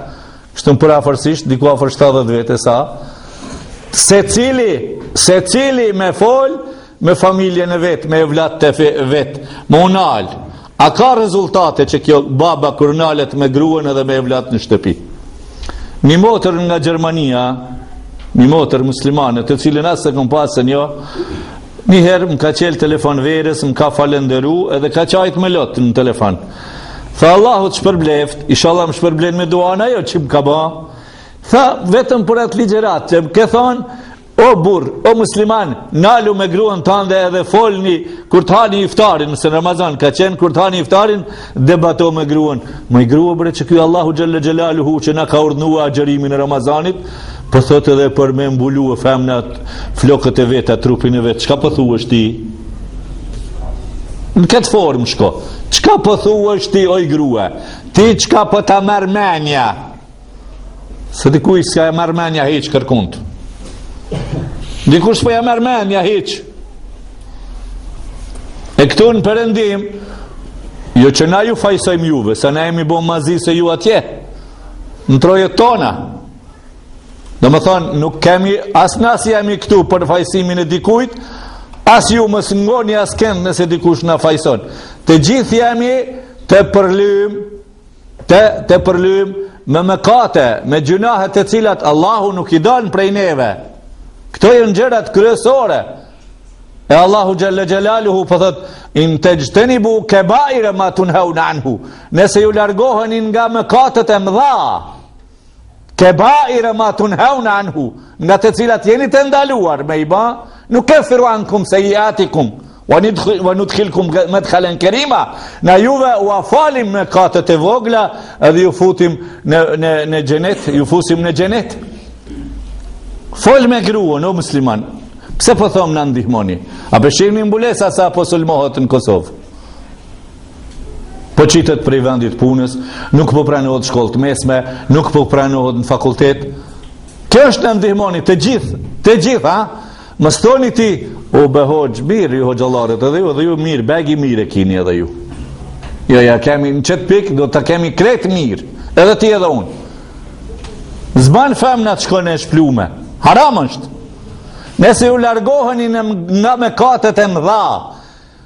kështu për afërsisht diku afër 70 vete sa, secili, secili me fol me familjen e vet, me evlat të vet, me u nal. A ka rezultate që ky baba kur nalet me gruan edhe me evlat në shtëpi? Një motër nga Gjermania, një motër muslimane, të cilën as s'e kom pasë njoft, Një herë më ka çel telefon verës, më ka falënderu edhe ka qajt me lot në telefon. Tha Allahu të shpërbleftë, ishalla më shpërblen me duan ajo që më ka ba. Tha vetëm për atë ligjëratë, që e ke thonë, o burrë, o musliman, nalu me gruan tande edhe folni kur të hani iftarin, se në Ramazan ka qenë kur të hani iftarin, Debato me gruan, moj grua bre që ky Allahu xhalla xhelaluhu që na ka urdhëruar agjërimin e Ramazanit, po thotë edhe për me mbulue femna flokët e veta trupin e vet. Çka po thuash ti? Në këtë formë shko. Çka po thuash ti oj grua? Ti çka po ta merr menja? Se dikush s'ka ja marrë menja hiç kërkund. Dikush po ja marrë menja hiç. E këtu në përëndim, jo që na ju fajsojmë juve, se na jemi bo mazi se ju atje, në trojet tona. Domethonë, nuk kemi, as na s'jemi këtu për fajsimin e dikujt, as ju mos ngoni askënd nëse dikush na fajson. Të gjithë jemi të përlymë, Të të përlym me mëkate, me gjynahe të cilat Allahu nuk i don prej neve. Këto janë gjërat kryesore. E Allahu Gjelle Gjelaluhu po thotë, in texhtenibu kebaire ma tunhaune anhu, nëse ju largoheni nga mëkatet e mdha, Kebaire ma tunhaune anhu, nga të cilat jeni të ndaluar me i ba, nukeffir ankum sejjiatikum, wa nudkhilkum mudkhalen kerima, na juve ua falim mëkatet e vogla, edhe ju futim në, në, në xhenet, ju fusim në xhenet. Fol me gruën, o musliman, pse po thom na ndihmoni? A pe shihni mbulesa se po sulmohet në Kosovë? Po qitet prej vendit të punës, nuk po pranohet shkollë të mesme, nuk po pranohet në fakultet. Kjo është na ndihmoni, të gjithë, të gjithë, ha? Mos thoni ti, o be hoxhë, mirë ju hoxhallarët, edhe ju, edhe ju mirë, begi mirë e kini edhe ju. Jo, ja kemi në qëtë pikë, do ta kemi krejt mirë, edhe ti edhe unë. S'ban femna të shkon e shplume, haram është. Nëse ju largoheni në, nga mëkatet e mëdha,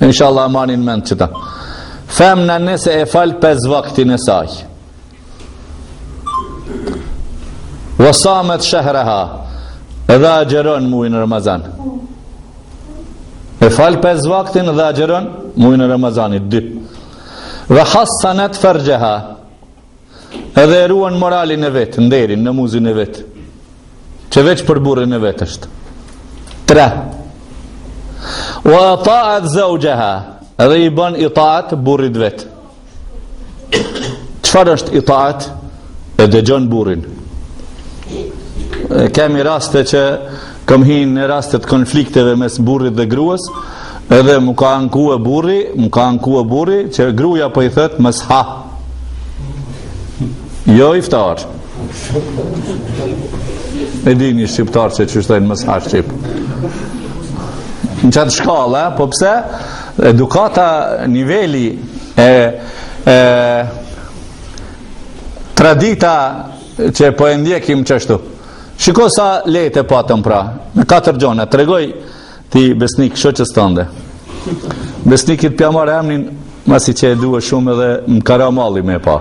Inshallah e mani n'mend qeta. Femna nëse e fal pes vaktin e saj. Ve samet shehreha edhe agjeron mujin Ramazan. E fal pes vaktin edhe agjeron mujin e Ramazanit. Ve hasanet ferxheha. Edhe e ruan moralin e vet, nderin namuzin e vet. Që veç për burrin e vet është. 3. Wa ata'at zawjaha, edhe i ban itaat burrit vet. Çfarë është itaat? E dëgjon burrin. Kemi raste që Kam hin në raste të konflikteve mes burrit dhe gruas, edhe më ka ankue burri, më ka ankue burri që gruaja po i thot mos ha. Jo iftar. E dini shqiptarçe qysh thonë mos ha shqip. Në qat shkallë, po pse? Edukata niveli e e tradita që po e ndjekim qashtu. Shiko sa lehtë e patëm pra. Në katër gjona tregoj ti Besnik shoqës tënde. Besnikit po ia marr emrin, masi që e dua shumë edhe më ka ra malli me pa.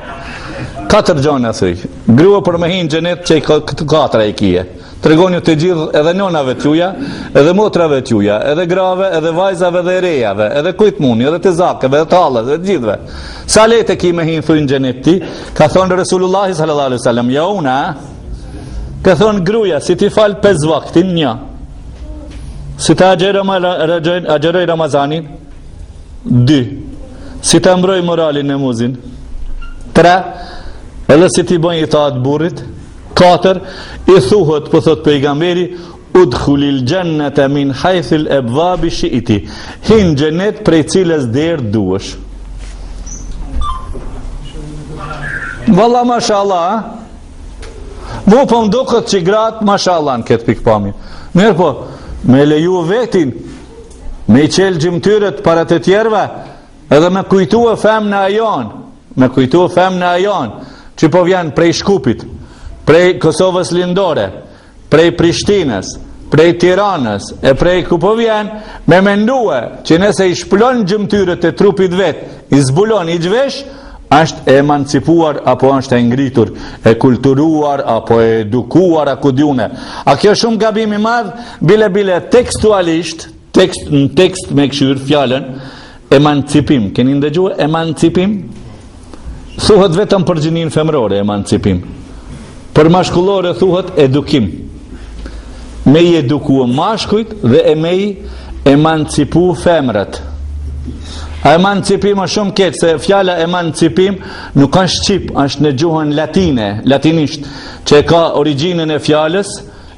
Katër gjona thuj. Grua për me hin xhenet që ka këto katra i kije. Tregoni të gjithë edhe nënave tuaja, edhe motrave tuaja, edhe grave, edhe vajzave dhe rejave, edhe kujt mundni, edhe tezakëve, edhe hallës, edhe të gjithëve. Sa lehtë e ki me hin thuj në xhenet ti, ka thënë Resulullah sallallahu alaihi wasallam, "Ja Huna, Ka thonë gruja, si t'i falë pesë vaktet një, si ta agjërojë Ramazanin, dy, si ta mbrojë moralin namuzin, tre, edhe si t'i bëjë itaat burrit, katër, i thuhet, po thotë pejgamberi, udhulil xhennete min ejjil ebvabi shi'ti, hin n'xhennet prej cilës derë dush. Valla mashallah, ha? Mu po më duket që gratë mashallah në këtë pikpami. Mirëpo, me leju vetin, me i çelë gjymtyrët para të tjerve, edhe me kujtue femna jonë, me kujtue femna jonë, që po vjen prej Shkupit, prej Kosovës Lindore, prej Prishtinës, prej Tiranës e prej ku po vjen, me mendue që nëse i shplon gjymtyrët e trupit t'vet, i zbulon i zhvesh, është e emancipuar apo është e ngritur, e kulturuar apo e edukuar a ku di unë. A kjo shumë gabim i madh, bile bile tekstualisht, Tekst në tekst me këqyrë fjalën emancipim. Keni ndëgjua emancipim? Thuhet vetëm për gjinin femrore emancipim. Për mashkullore thuhet edukim. Me i edukue mashkujt edhe me i emancipu femrat. A emancipim është shumë keq, se fjala emancipim nuk është shqip, është në gjuhën latine, latinisht, që e ka origjinën e fjalës,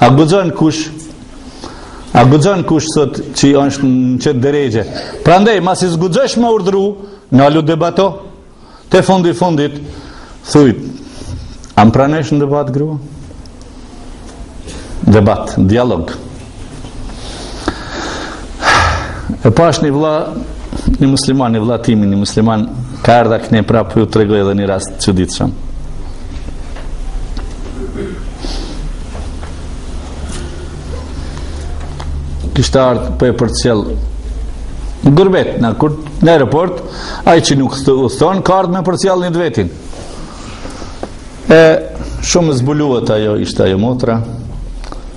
A guxon kush? A guxon kush sot që është në qet derexhe? Prandaj, masi s'guxojsh me urdhru, ndalu debato. Te fundi i fundit thuj, a m'pranon në debat grua? Debat, dialog. E pashë një vlla, një musliman, një vlla timin, një musliman, kah erdha këne pra po ju tregoj edhe një rast qe dhimshëm. Kishte ardhë po e përcjell, në gurbet, në, kur, në aeroport, ai që nuk udhton, ka ardhë me përcjellë një të vetin. E, shumë e zbuluet ajo, ishte ajo motra,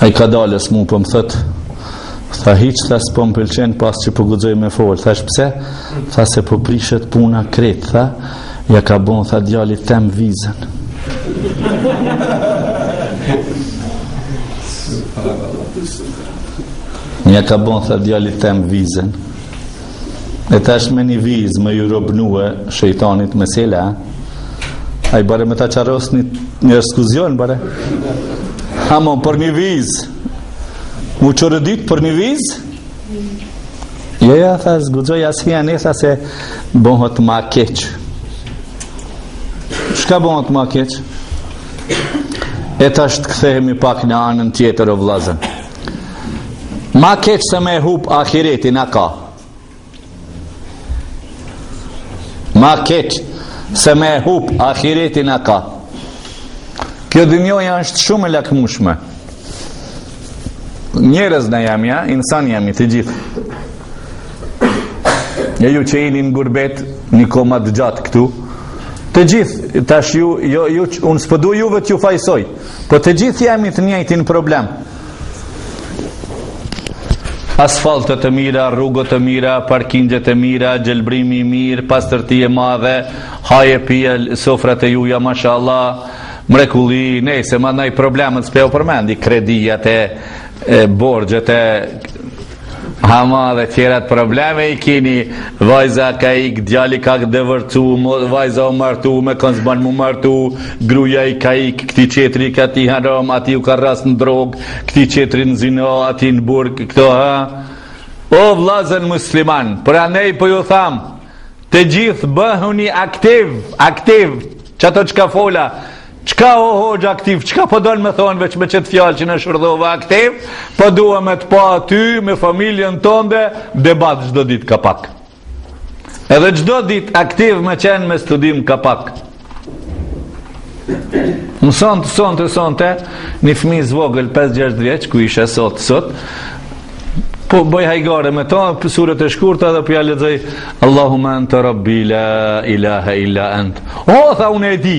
Ai kadale mu po më thot Tha hiç tha s'po më pëlqen po as që po guxoj me fol. Thash pse? Tha se po prishet puna krejt, tha. Ja ka bon tha djali tem vizën. Ja ka bon tha djali tem vizën. E tash me një vizë me ju robnue shejtanit me sela, ai bare me ta qeras një, një ekskursion, bare. Aman, për një vizë, m'u çorodit për një vizë, Ja, ja, tha, s'guxoj as hja një, tha se bohet ma keq. Shka bohet ma keq? E tash të kthehemi pak në anën tjetër o vllazën. Ma keq se me hup ahiretin a ka Ma keq se me hup ahiretin a ka Kjo dynjoja është shumë e lakmushme Njerëz na jemi, insan jemi të gjithë E ju që jeni në gurbet Një kohë ma të gjatë këtu Të gjithë tash ju jo, ju, Unë s'po du juve t'ju fajsoj Po të gjithë jemi të njëjtin problem. Asfaltet e mira, rrugët e mira, parkingjet e mira, gjelbrimi i mirë, pastërti e madhe, haje pije, sofrat e juja, mashallah, mrekulli, ne, se manej problemet s'po i përmendi, kredijat e, e borxhet e, Ama dhe tjerat probleme i kini Vajza ka ik, djali ka divorcu Vajza u martu, me kan s'ban m'u martu Gruja i ka ik, këtij tjetrit ka ti haram Atij iu ka ras në drogë Këtij tjetrit në zina, atij në burg Këto ha O vllazën musliman, pranej po ju tham Të gjithë bëhuni aktiv Aktiv, qato çka fola Çka o hoxhë aktiv, çka po don me thonë veç me qëtë fjalë që në shërdhova aktiv, po dua me të pa ty, me familjen tënde, debat çdo ditë ka pak. Edhe çdo ditë aktiv me qenë me studim ka pak. Më sonte, sonte, sonte, një fëmi t'vogël 5-6 vjeç, ku ishe sot, sot, po bëj hajgare me ta, po surët e shkurta dhe p'ja po lexoj, Allahume ente rabbi, la ilahe illa ente. O, tha unë e di,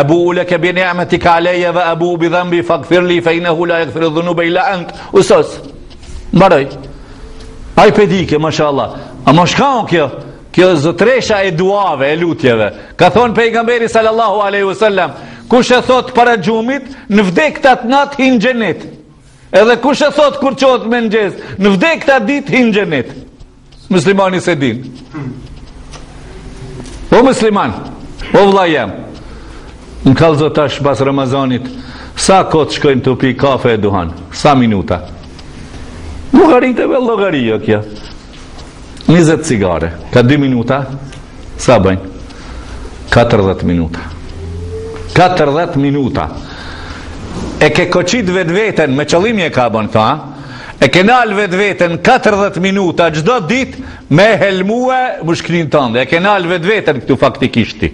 Ebu'u leke bi ni'metike alejje ve ebu'u bi dhenbi fagfir li fe innehu la jagfiru dhunube illa ent u sos mbaroi ai pe dike masha Allah ama shka o kjo kjo zotresha e duave e lutjeve ka thonë pejgamberi sallallahu alejhi ve sallam kush e thot para gjumit në vdektë atë natë hin xhenet edhe kush e thot kur çohet në mëngjes në vdektë atë ditë hin xhenet Muslimani se din. Po musliman, po vlla jem. Më kallzo tash pas Ramazanit, sa kohë t'shkon tu pi kafe e duhan? Sa minuta? Llogarite. Llogari jo kjo. 20 cigare, ka 2 minuta, sa bajnë? 40 minuta. 40 minuta. E ke qit vetveten, me qëllim je ka bon këta, E ke nal vetveten 40 minuta çdo ditë me helmue mushkninë tënde. E ke nal vetveten këtu faktikisht ti.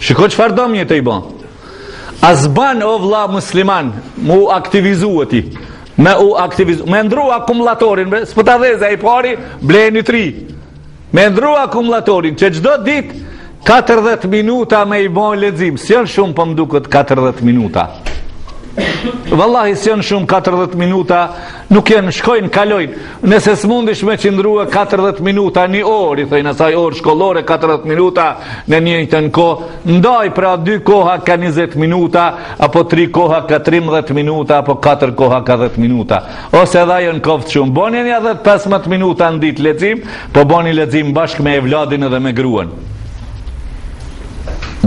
Shiko çfarë dami je tu i ba. A s'ban o vlla musliman, m'u aktivizue ti. Me u aktivizu, me ndru akumulatorin, s'po ta dhez ai pari, ble ni t'ri. Me ndru akumulatorin që çdo ditë 40 minuta me i bo lexim. S'janë shumë po më duket 40 minuta. Vallahi s'jan shumë 40 minuta, nuk janë shkojnë, kalojnë. Nëse s'mundish me qëndrua 40 minuta, një orë, i thojnë asaj orë shkollore 40 minuta në njëjtën kohë, ndaj pra dy koha ka 20 minuta, apo tri koha ka 13 minuta, apo 4 koha ka 10 minuta. Ose edhe ajo në koftë shumë. Boni nja 10-15 minuta në ditë lexim, po boni lexim bashkë me evladin edhe me gruan.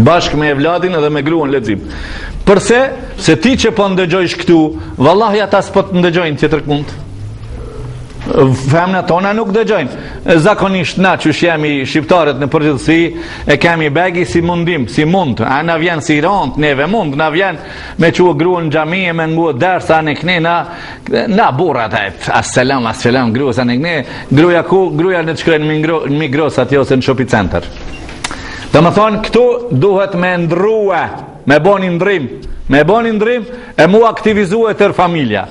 Bashkë me evladin edhe me gruan lexim. Përse? Se ti që po ndëgjosh këtu, vallahi ata s'po ndëgjojnë tjetërkund. Femna tona nuk dëgjojnë. Zakonisht na që jemi shqiptarët në përgjithësi, e kemi belki si mundim, si mund. A, na vjen si rond, neve mund, na vjen Me çu gruan në xhami e me ngue ders, a në knena, na burrat aty. Asselam, asselam, gruja s'a n'kne, gruja ku, gruja në shkruan me ngro, me gros aty ose në shopping center. Domethonë, këtu duhet me ndru, me bo ni ndrim, me bo ni ndrim, e m'u aktivizu e tërë familja.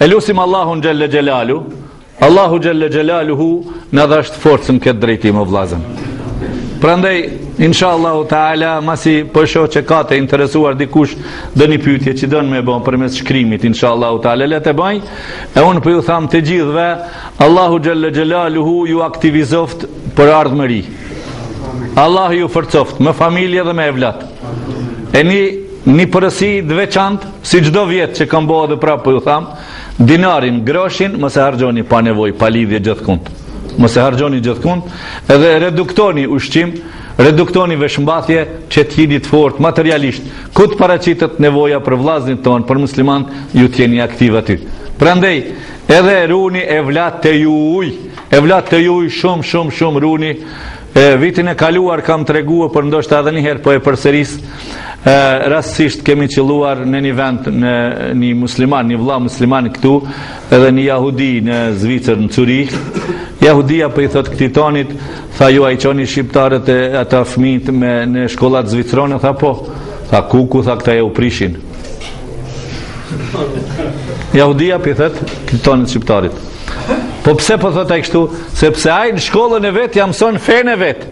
E lusim Allahun Xhelle Xhelaluhu, Allahu Xhelle Xhelaluhu na dhashtë forcë në këtë drejtim o vllazën. Prandaj, insha Allahu Teala, masi po shoh që ka të interesuar dikush doni pytje që don me e bo përmes shkrimit, insha Allahu Teala, le ta baj, e unë po ju tham të gjithve, Allahu Xhelle Xhelaluhu ju aktivizoft për ardhmëri. Allahu ju forcoft, me familje dhe me evlat. E një, një porosi t'veçantë, si çdo vjet që kam bo dhe prapë po ju tham, Dinarin, groshin, mos e harxhoni pa nevojë, pa lidhje gjithkund. Mos e harxhoni gjithkund, edhe reduktoni ushqim, reduktoni veshmbathje që të jeni të fortë materialisht. Ku të paraqitet nevoja për vllaznit tonë, për muslimanët, ju të jeni aktiv aty. Prandaj, edhe runi evlatët e juj, evlatët e juj shumë shumë shumë runi E, vitin e kaluar kam treguar, por ndoshta edhe një herë po e përsëris. E, rastësisht kemi qëlluar në një vend në një musliman, një vëlla musliman këtu, edhe një jahudi në Zvicër, në Curih. Jahudia po i thotë këtij tonit, tha ju a i çoni shqiptarët e ata fëmijët në shkollat zvicërane, tha po. Tha kuku, tha këta jau prishin. Jahudia po i thotë këtij tonit shqiptarit. Po pse po thotë ai kështu? Sepse ai në shkollën e vet ja mëson fenë e vet.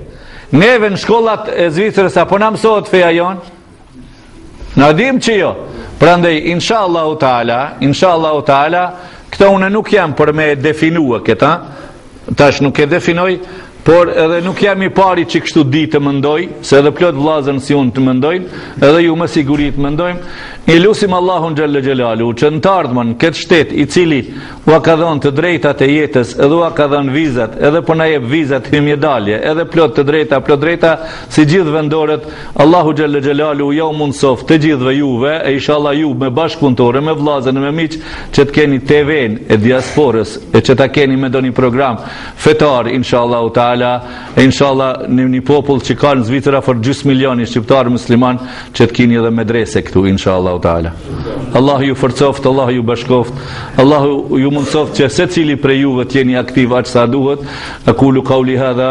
Neve në shkollat e Zvicrës, a po na mësohet feja jonë? Na dim që jo. Prandaj, insha Allahu ta'ala, insha Allahu ta'ala, këto unë nuk jam për me e definue këta, Tash nuk e definoj, por edhe nuk jam i pari që kështu di të mendoj, se edhe plot vllazën si unë të mendojnë, edhe ju me siguri të mendojmë, e lusim Allahun Xhelle Xhelaluhu, që në t'ardhmen këtë shtet i cili ua ka dhonë të drejtat e jetës, edhe ua ka dhonë vizat, edhe po na jep vizat hymje dalje, edhe plot të drejta, plot drejta, Si gjithë vendorët, Allahu Xhelle Xhelaluhu jau mundësoftë të gjithëve juve e inshalla ju me bashkëpunëtorë e me vëllazër e me miq që të keni TV-n e diasporës e që ta keni me ndonjë program fetar inshallahu teala e inshalla në një popull që ka në Zvicër afër gjysmë milioni shqiptarë musliman që të kini edhe medrese këtu inshallahu teala. Allahu ju forcoftë, Allahu ju bashkoftë, Allahu ju mundësoftë që secili prej juve të jeni aktiv aq sa duhet. Aqulu qouli hadha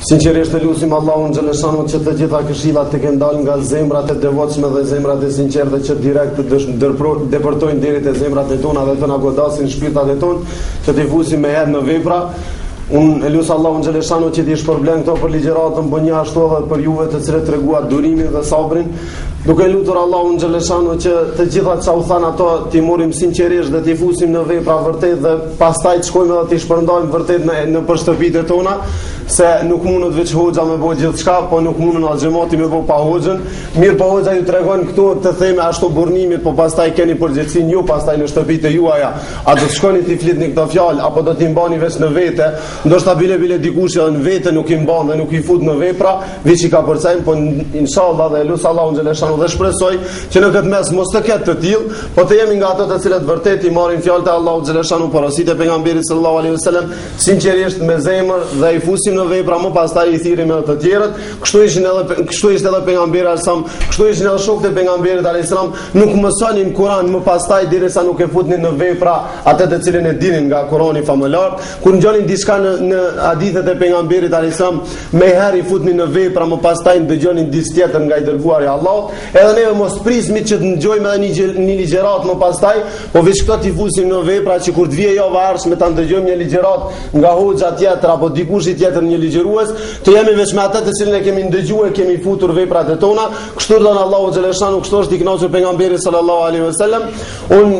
Sinqerisht e lusim Allahun xhelleshanuhu që të gjitha këshillat të kenë dalë nga zemrat e devotshme dhe zemrat e sinqerta që direkt depërtojnë deri te zemrat e tona dhe të na godasin shpirtat e tona që t'i fusim me herë në vepra. Unë e lus Allahun xhelleshanuhu që t'i shpërblen këto për ligjëratën po njashtu edhe për juve të cilët treguat durimin dhe sabrin. Duke lutur Allahun xhelleshanuhu që të gjitha çka u thanë ato t'i marrim sinqerisht dhe t'i fusim në vepra vërtet dhe pastaj të shkojmë edhe t'i shpërndajmë vërtet nëpër shtëpitë tona se nuk mundet veç hoxha me bo gjithçka, po nuk mundet as xhemati me bo pa hoxhën. Mirëpo hoxha ju tregon këtu të themi ashtu burimet, po pastaj keni përgjegjësinë ju pastaj në shtëpitë e juaja. A do të shkoni t'i flitni këto fjalë apo do t'i mbani veç në vete? Ndoshta bile bile dikush edhe në vete nuk i mban dhe nuk i fut në vepra, Veç i ka përcajnë, po insha Allah dhe lus Allahun xhelleshanuhu dhe shpresoj që në këtë mes mos të ketë të tillë, po të jemi nga ata të cilët vërtet i marrim fjalët e Allahut xhelleshanuhu porositë e pejgamberit sallallahu alaihi sallam, sinqerisht me zemër dhe i fusim në vepra më pastaj i thirrim edhe të tjerët, kështu ishin edhe, kështu ishte edhe pejgamberi alejhi selam, kështu ishin edhe shokët e pejgamberit alejhi selam, nuk mësonin Kuran më pastaj derisa nuk e futnin në vepra atë të cilën e dinin nga Kurani famëlartë, kur ngjonin diçka në, në hadithet e pejgamberit alejhi selam, Më herë i futnin në vepra, më pastaj ndëgjonin diç tjetër nga i dërguari i Allahut, edhe neve mos t'presim që të ndëgjojmë edhe një një ligjëratë më pastaj, po veç këto t'i fusim në vepra që kur të vijë java e ardhshme ta ndëgjojmë një ligjëratë nga hoxha tjetër apo dikushi tjetër një ligjërues, të jemi veç me atë të cilën e kemi ndëgjuar, e kemi futur veprat e tona, kështu don Allahu xhaleshanu, kështu është i kënaqur pejgamberi sallallahu alaihi wasallam. Un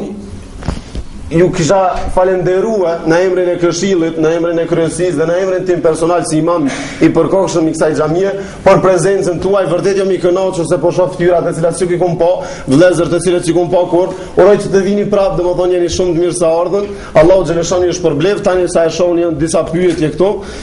ju kisha falënderua në emrin e këshillit, në emrin e kryesisë dhe në emrin tim personal si imam i përkohshëm i kësaj xhamie, për prezencën tuaj vërtet jam i kënaqur se po shoh fytyra të cilat s'i kum pa, vëllezër të cilët s'i kum pa kurrë, uroj që të vini prapë, domethënë jeni shumë të mirëseardhur. Allahu xhaleshanu ju shpërbleftë tani sa e shohim janë disa pyetje këtu.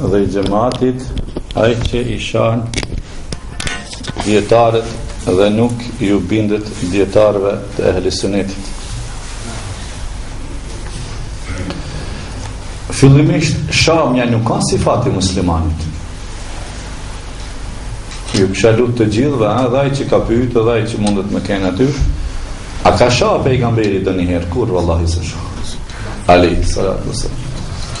dhe i xhematit ai që i shan dijetarët dhe nuk iu bindet dijetarëve të ehli sunetit fillimisht shamja nuk asht sifat i muslimanit ju kisha lut të gjithëve edhe ai që ka pyjt edhe ai që mundet me kenë aty a ka sha pejgamberi ndonjëherë kurrë vallahi s'ka sha alejhi salatu selam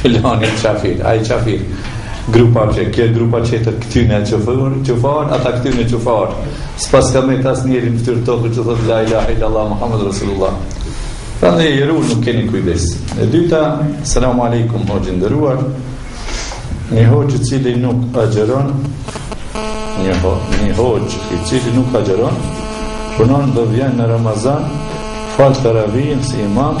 Filani qafir, ai qafir. Grupa që, kjo grupa këta këtyne qafir, qafir, ata këtyne qafir. S'paska mbet as njeri n'fytyrë t'tokës që thot la ilaha illa Allah, Muhammed Rasulullah. Pra ni herë keni kujdes. E dyta, selamu alaikum, hoxhë i nderuar. Një hoxhë i cili nuk agjeron, një ho, një hoxhë i cili nuk agjëron, punon dhe vjen në Ramazan, fal teravinë si imam,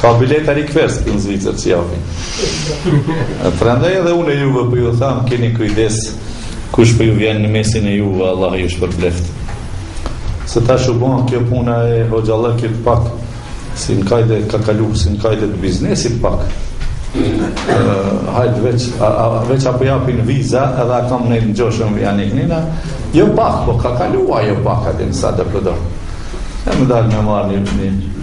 Ka bileta rikverc në Zvicër që japin. Prandaj edhe unë juve po ju them keni kujdes kush po ju vjen në mesin e juve Allah ju shpërbleftë. Se tash u bën kjo puna e hoxhallëkit pak si në kajde ka kalu si në kajde të biznesit pak. Uh, hajt veç a, a, veç apo japin viza edhe a kam nejnë gjoshëm jam iknina jo pak po ka kalu ajo pak atin sa të përdo e më dalë me marrë një, një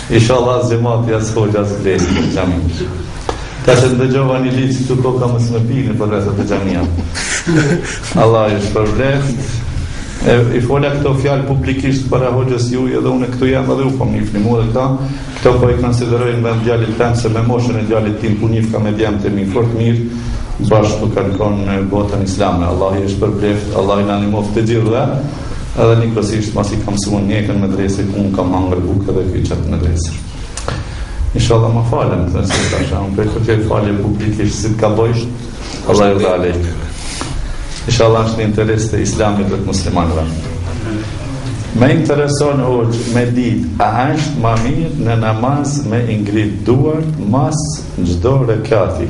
Ishalla as xhemati as hoxha as s'vlejnë për xhaminë. Tash e ndëgjova një ligj këtu koka mos me pi nëpër rrethet e xhamiave. Allah ju shpërbleftë. E i fola këto fjalë publikisht para hoxhës juaj edhe unë këtu jam edhe ju po më njihni mua dhe këta. Këto po i konsideroj në vend djalit tem se me moshën e djalit tim u njihka me djemtë e mi fort mirë bashkë po kanë kon në botën islame. Allah ju shpërbleftë, Allah ju na nimoftë të gjithëve. Edhe njëkohësisht pasi kam mësuar mjekën në Medrese, unë kam hangër bukë edhe ky çat në Medrese. Inshallah më falën, se si ta shahun, për këtë e falje publikisht, si të ka bojsh, Allah e dhe alejk. Inshallah është një interes të islamit dhe të muslimanëve. Më intereson hoxhë me dit, a është ma mirë në namaz me i ngrit duart mas çdo rekati?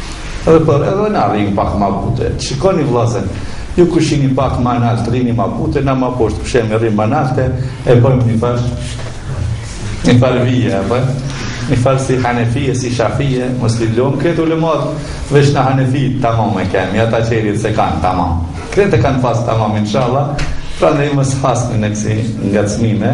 Edhe por edhe na rrimë pak ma bute. Shikoni vëllezër, ju kush jini pak ma nalt rrini ma bute, na ma poshtë kush jemi rrimë ma nalte, e bëjmë një far një far vije, e bëjmë një far si hanefije, si shafije, mos t'i lomë krejt ulemat, veç na hanefi tamam e kemi, ata tjerët s'e kanë tamam. Krejt e kanë pas tamam, inshallah, pra na mos hasmi në kësi ngacmime,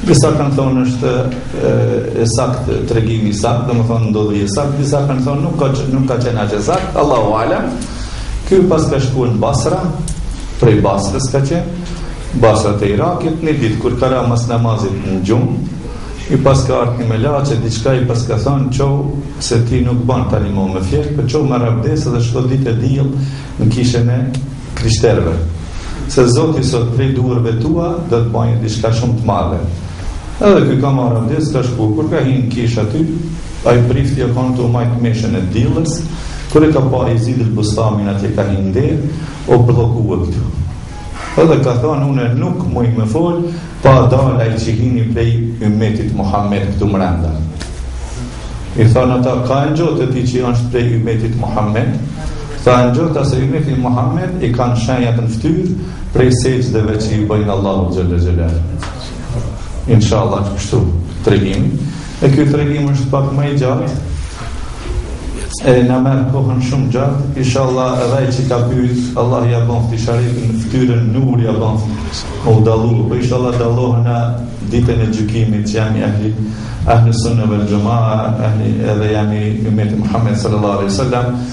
Disa kanë thonë është e saktë tregimi i saktë, domethënë ndodhi e saktë, disa kanë thonë nuk ka nuk ka qenë aq e saktë, Allahu alem. Ky paska shku në Basra, prej Basrës ka qenë, Basra e Irakit, një ditë kur ka ra mas namazit në gjumë, i paska ardhë një melaqe, diçka i paska thonë, çou se ti nuk banë tani mo me fjetë, por çou merr abdes dhe shko ditë e diel, në kishën e krishterëve, se Zoti sot prej duarve tua do të bëjë diçka shumë të madhe. Edhe ky ka marrë abdes, ka shku, kur ka hinë n'kishë aty, ai prifti o kanë tu majtë meshën e dielës, kur e ka pa Jezid el Bustamin atje kah hin n'derë, o blloku këtu. Edhe ka thanë une nuk muj me fol pa dalë ai që hini prej ymmetit Muhammed këtu mrenda. I thanë ata ka e njofte ti që është prej ymmetit Muhammed? Tha e njofta se ymmetit Muhammed i kanë shenjat në ftyr prej sexhdeve që i bëjnë Allahu Xhelle Xhelle. Inshallah kështu tregimi. E ky tregim është pak më i gjatë E na merr kohën shumë gjatë Ishalla edhe ai që ka pyet Allah ja bëftë ishalla ftyrën nur ja bëftë me u dallu Po ishalla dallohen në ditën e gjykimit Që janë ehli Ehli sunne vel xhema Ehli edhe janë ymeti Muhammed sallallahu alaihi sallam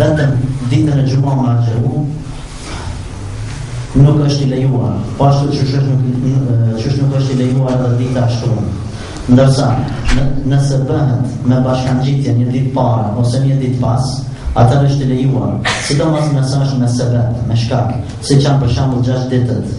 Vetëm ditën e xhuma me agjëru nuk është i lejuar, po ashtu qysh është nuk qysh nuk është i lejuar edhe dita e shtunë. Ndërsa, nëse bëhet me bashkangjitje një ditë para ose një ditë pas, atëherë është i lejuar, sidomos nëse është me sebep, me shkak, siç janë për shembull gjashtë ditët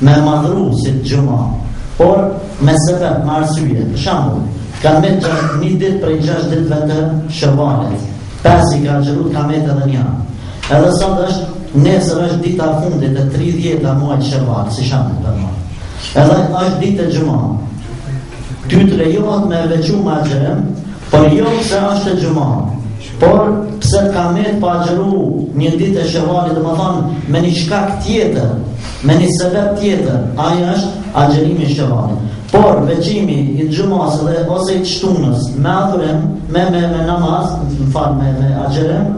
me madhru ditën e xhuma, por me sebep, me arsye, për shambull, ka met edhe një dit prej gjasht ditëve të shevalit, pasi ka agjëru të ka met edhe një. Edhe sot është, nesër është dita e fundit e 30-ta e muajit sheval, si shambull për muaj. Edhe është dit e xhuma, ty të lejohet me veçu me agjërim, Po jo pse është e xhuma, por pse t'ka met pa agjëru një ditë shevali domethonë me një shkak tjetër, me një sebep tjetër, ajo është agjërimi i shevalit. Por veçimi i xhumasë ose i të shtunës, me adhurim, me, me, me namaz nafile, me, me agjërim,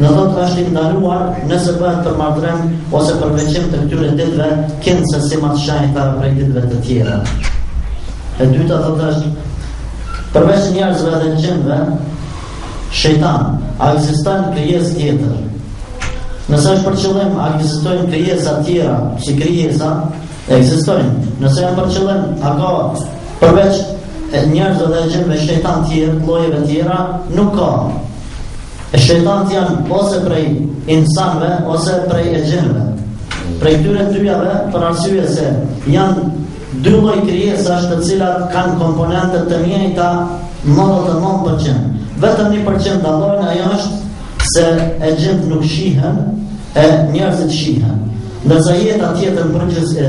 Në thotë është i ndaluar nëse bëhet për madhërim ose për veçim të këtyre ditëve, kinse si ma të shenjta prej ditëve të tjera. E dyta thotë është, përveç njerëzve dhe xhindve, shejtan, a egziston krijes tjetër. Nëse është për qëllim, a egzistojnë krijesa tjera, si krijesa, egzistojnë. Nëse janë për qëllim, a ka përveç njerëzve dhe xhindve shejtan tjerë, llojeve tjera, nuk ka. Shejtanët janë ose prej insanëve ose prej exhinëve. Prej tyre dyjave për arsye se janë dy lloj krijesash të cilat kanë komponente të njëjta nëntëdhjetë e nëntë përqind. Vetëm një përqind dallojnë ajo është se exhinët nuk shihen, e njerëzit shihen. Ndërsa jeta tjetër përgjithë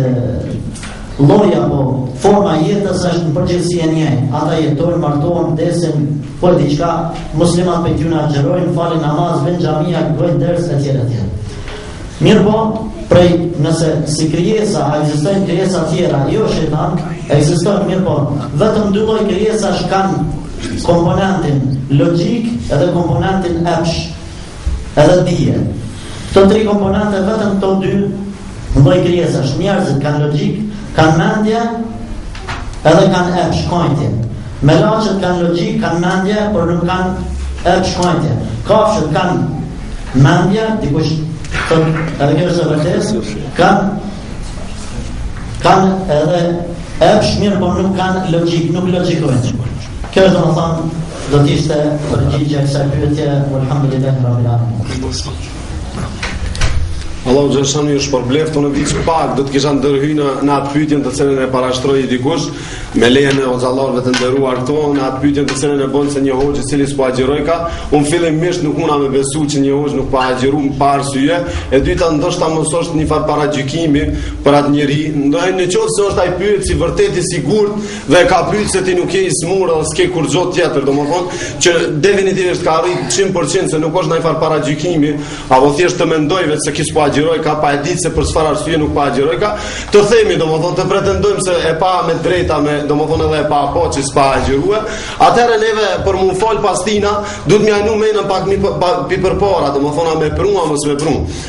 Lloji apo forma e jetës është në përgjithësi e njëjtë. Ata jetojnë, martohen, vdesin, po i di, ka muslimanë mes tyne, agjërojnë, falin namaz, vijnë n'xhamia, bëjnë ders etj etj. Mirëpo, prej nëse si krijesa ekzistojnë krijesa tjera, jo shejtan, ekzistojnë, mirëpo vetëm dy lloj krijesash kanë komponentin logjikë edhe komponentin epsh. Edhe dhije. Këto tri komponente vetëm këto dy lloj krijesash, njerëzit kanë logjikë, kanë mendje, edhe kanë epsh, kënaqje. Melaqet kanë logjikë, kanë mendje, por nuk kanë epsh, kënaqje. Kafshët kanë mendje, dikush thotë edhe kjo është e vërtetë, kanë kanë edhe epsh, mirëpo nuk kanë logjikë, nuk logjikojnë. Kjo është domethënë, Do të ishte përgjigje kësaj pyetje, Alhamdulillah Rabbil Alamin. Allahu xheleshanuhu ju shpërbleftë, unë veç pak do të kisha ndërhy në atë pytjen të cilën e parashtroi dikush, me lejën e hoxhallarëve të nderuar këtu, në atë pytjen të cilën e bënë se një hoxhë i cili s'po agjërojka, unë fillimisht nuk muna me besu që një hoxhë nuk po agjëron pa arsye, e dyta ndoshta mos është një farë paragjykimi për atë njeri, domethënë në qoftë se është ai pyetësi vërtet i sigurt, dhe e ka pyet se ti nuk je i smur ose s'ke kurgjo tjetër, domethënë që definitivisht ka arrit 100% se nuk është najfar paragjykimi, apo thjesht të mendojë vetë se ky s'po agjërojka pa e ditë se për çfarë arsye nuk po agjërojka, të themi domethënë të pretendojmë se e pa me të drejtë domethënë edhe e pa apo që s'po agjëron, atëherë neve për m'u fal pas tina, duhet me u menu pak ma, pa, pi përpara, domethënë me vepru a mos me vepru.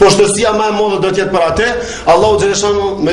Poshtërsia më e madhe do të jetë për atë, Allahu xheleshanuhu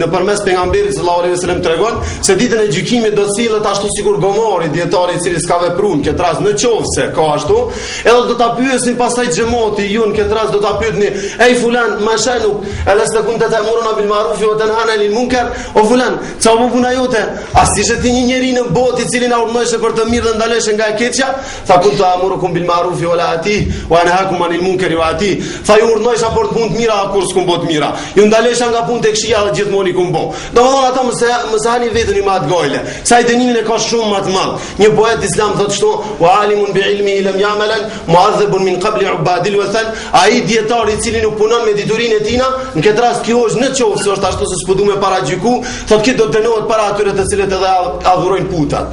nëpërmes pejgamberit sallallahu alejhi ve sellem tregon se ditën e gjykimit do të sillet ashtu sikur gomori dietari i cili s'ka vepruar këtë rast në qoftë se ka ashtu, edhe do ta pyesin pastaj xhamoti ju në këtë rast do ta pyetni ej fulan ma shanuke ellejse kunte te'muruna bil ma'ruf wa tanhana anil munkar o fulan ça u bu puna jote a s'ishe ti një njeri në botë i cili na urdhnojshe për të mirë dhe ndalojshe nga e keqja Tha kuntu amurukum bil ma'rufi wa la ati wa anhaakum anil munkari wa ati. Tha ju urdhnojsha për punë të mira apo kurrë s'kum bë të mira. Ju ndalsha nga punë të këqija dhe gjithmonë i kum bë. Domethënë ata mos e mos hani veten i mat gojle. Sa i dënimin e ka shumë më të madh. Një poet islam thotë kështu: "Wa alimun bi ilmi lam ya'malan mu'adhbun min qabli ubadil wa thal." Ai dietar i cili nuk punon me diturinë e tina, në këtë rast kjo është në çoftë se është ashtu se s'po du me paragjyku, thotë ky do të dënohet para atyre të cilët edhe adhurojnë putat.